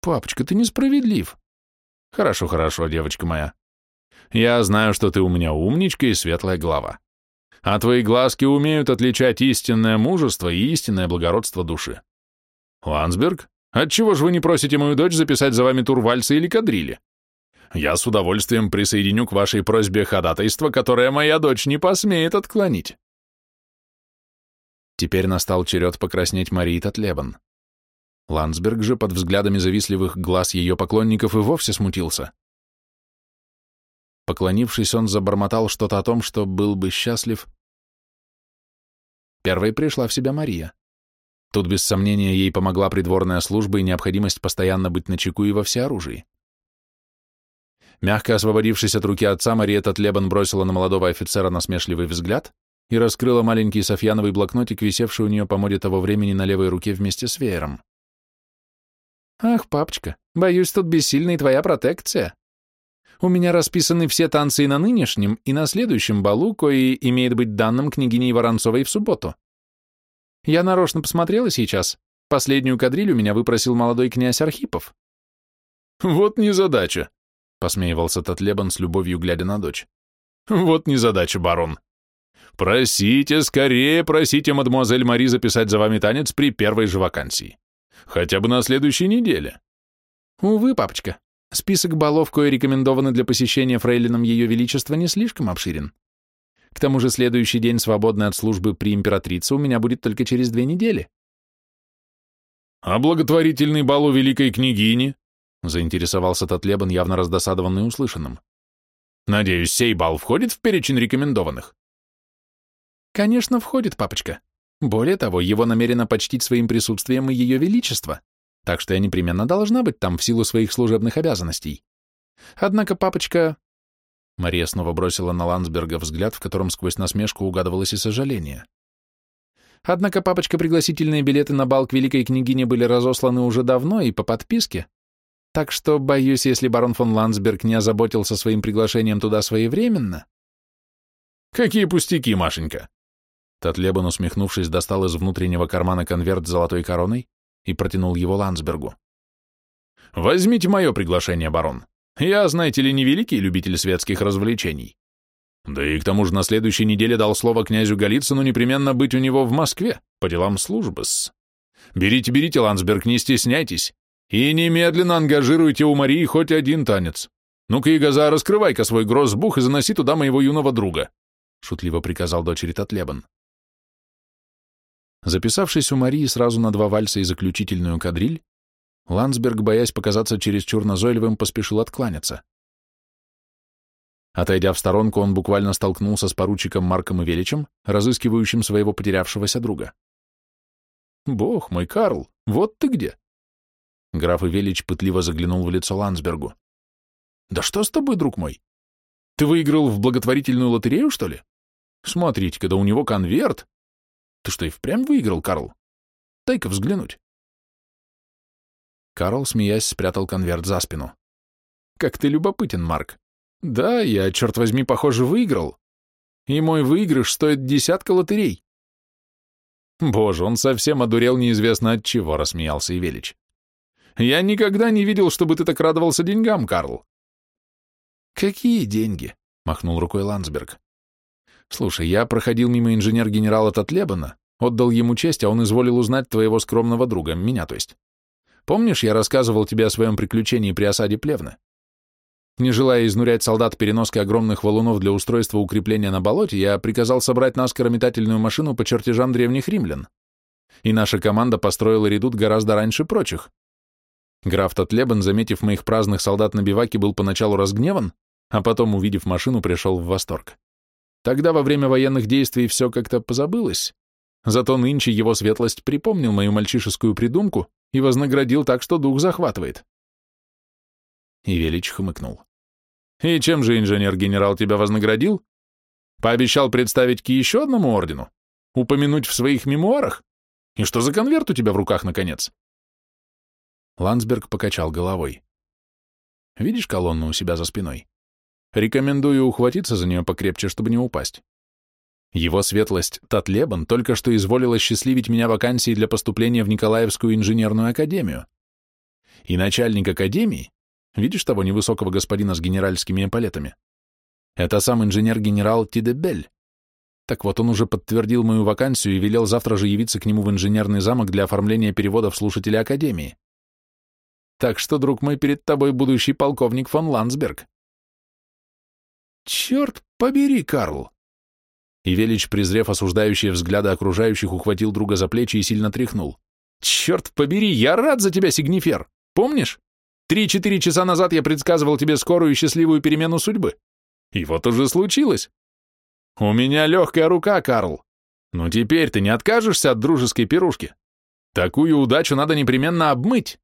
Папочка, ты несправедлив. Хорошо, хорошо, девочка моя. Я знаю, что ты у меня умничка и светлая голова. А твои глазки умеют отличать истинное мужество и истинное благородство души. Ландсберг, отчего же вы не просите мою дочь записать за вами тур вальса или кадрили? Я с удовольствием присоединю к вашей просьбе ходатайство, которое моя дочь не посмеет отклонить. Теперь настал черед покраснеть Марии Татлебан. Ландсберг же под взглядами завистливых глаз ее поклонников и вовсе смутился. Поклонившись, он забормотал что-то о том, что был бы счастлив. Первой пришла в себя Мария. Тут, без сомнения, ей помогла придворная служба и необходимость постоянно быть начеку и во всеоружии. Мягко освободившись от руки отца, Мариэта Тлебан бросила на молодого офицера насмешливый взгляд и раскрыла маленький софьяновый блокнотик, висевший у нее по моде того времени на левой руке вместе с веером. «Ах, папочка, боюсь, тут бессильна и твоя протекция. У меня расписаны все танцы и на нынешнем, и на следующем балу, кои имеет быть данным княгиней Воронцовой в субботу. Я нарочно посмотрела сейчас. Последнюю кадриль у меня выпросил молодой князь Архипов». «Вот незадача», — посмеивался Татлебан с любовью, глядя на дочь. «Вот незадача, барон. Просите, скорее просите мадемуазель Мари записать за вами танец при первой же вакансии. Хотя бы на следующей неделе». «Увы, папочка, Список балов, кое рекомендованы для посещения фрейлином Ее Величества, не слишком обширен. К тому же следующий день, свободный от службы при императрице, у меня будет только через две недели. «А благотворительный бал у великой княгини?» — заинтересовался Татлебан, явно раздосадованный услышанным. «Надеюсь, сей бал входит в перечень рекомендованных?» «Конечно, входит, папочка. Более того, его намерено почтить своим присутствием и Ее Величество, так что я непременно должна быть там в силу своих служебных обязанностей. Однако, папочка...» Мария снова бросила на Ландсберга взгляд, в котором сквозь насмешку угадывалось и сожаление. Однако, папочка, пригласительные билеты на бал к великой княгине были разосланы уже давно и по подписке, так что, боюсь, если барон фон Ландсберг не озаботился своим приглашением туда своевременно... Какие пустяки, Машенька! Татлебан, усмехнувшись, достал из внутреннего кармана конверт с золотой короной и протянул его Ландсбергу. «Возьмите мое приглашение, барон. Я, знаете ли, не великий любитель светских развлечений. Да и к тому же на следующей неделе дал слово князю Голицыну непременно быть у него в Москве, по делам службы-с. Берите, берите, Ландсберг, не стесняйтесь. И немедленно ангажируйте у Марии хоть один танец. Ну-ка, Игаза, раскрывай-ка свой гроссбух и заноси туда моего юного друга», — шутливо приказал дочери Татлебан. Записавшись у Марии сразу на два вальса и заключительную кадриль, Ландсберг, боясь показаться чересчур назойливым, поспешил откланяться. Отойдя в сторонку, он буквально столкнулся с поручиком Марком Ивеличем, разыскивающим своего потерявшегося друга. «Бог мой, Карл, вот ты где!» Граф Ивелич пытливо заглянул в лицо Ландсбергу. «Да что с тобой, друг мой? Ты выиграл в благотворительную лотерею, что ли? Смотрите, когда у него конверт. Ты что, и впрямь выиграл, Карл? Дай-ка взглянуть». Карл, смеясь, спрятал конверт за спину. «Как ты любопытен, Марк. Да, я, черт возьми, похоже, выиграл. И мой выигрыш стоит десятка лотерей». «Боже, он совсем одурел неизвестно от чего», — рассмеялся Ивелич. «Я никогда не видел, чтобы ты так радовался деньгам, Карл». «Какие деньги?» — махнул рукой Ландсберг. «Слушай, я проходил мимо инженер-генерала Татлебана, отдал ему честь, а он изволил узнать твоего скромного друга, меня то есть. Помнишь, я рассказывал тебе о своем приключении при осаде Плевны? Не желая изнурять солдат переноской огромных валунов для устройства укрепления на болоте, я приказал собрать наскоро метательную машину по чертежам древних римлян. И наша команда построила редут гораздо раньше прочих. Граф Татлебен, заметив моих праздных солдат на биваке, был поначалу разгневан, а потом, увидев машину, пришел в восторг. Тогда во время военных действий все как-то позабылось. Зато нынче его светлость припомнил мою мальчишескую придумку и вознаградил так, что дух захватывает. И Велич хмыкнул. «И чем же инженер-генерал тебя вознаградил? Пообещал представить к еще одному ордену? Упомянуть в своих мемуарах? И что за конверт у тебя в руках, наконец?» Ландсберг покачал головой. «Видишь колонну у себя за спиной? Рекомендую ухватиться за нее покрепче, чтобы не упасть. Его светлость Татлебан только что изволила счастливить меня вакансией для поступления в Николаевскую инженерную академию. И начальник академии, видишь того невысокого господина с генеральскими эполетами, это сам инженер-генерал Тидебель. Так вот, он уже подтвердил мою вакансию и велел завтра же явиться к нему в инженерный замок для оформления переводов слушателей Академии. Так что, друг мой, перед тобой будущий полковник фон Ландсберг. Черт побери, Карл! И Велич, презрев осуждающие взгляды окружающих, ухватил друга за плечи и сильно тряхнул. «Черт побери, я рад за тебя, Сигнифер! Помнишь? Три-четыре часа назад я предсказывал тебе скорую и счастливую перемену судьбы. И вот уже случилось. У меня легкая рука, Карл. Но теперь ты не откажешься от дружеской пирушки. Такую удачу надо непременно обмыть».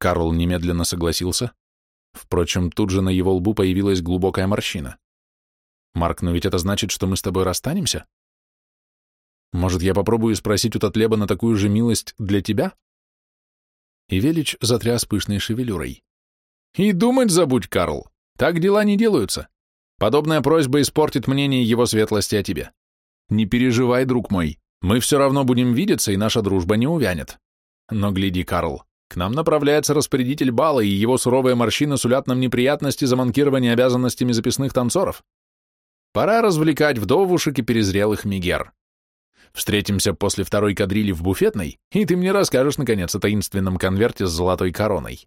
Карл немедленно согласился. Впрочем, тут же на его лбу появилась глубокая морщина. Марк, но ведь это значит, что мы с тобой расстанемся? Может, я попробую спросить у Татлеба на такую же милость для тебя? И Велич затряс пышной шевелюрой. И думать забудь, Карл. Так дела не делаются. Подобная просьба испортит мнение его светлости о тебе. Не переживай, друг мой. Мы все равно будем видеться, и наша дружба не увянет. Но гляди, Карл, к нам направляется распорядитель бала, и его суровые морщины сулят нам неприятности за манкирование обязанностями записных танцоров. Пора развлекать вдовушек и перезрелых мигер. Встретимся после второй кадрили в буфетной, и ты мне расскажешь, наконец, о таинственном конверте с золотой короной.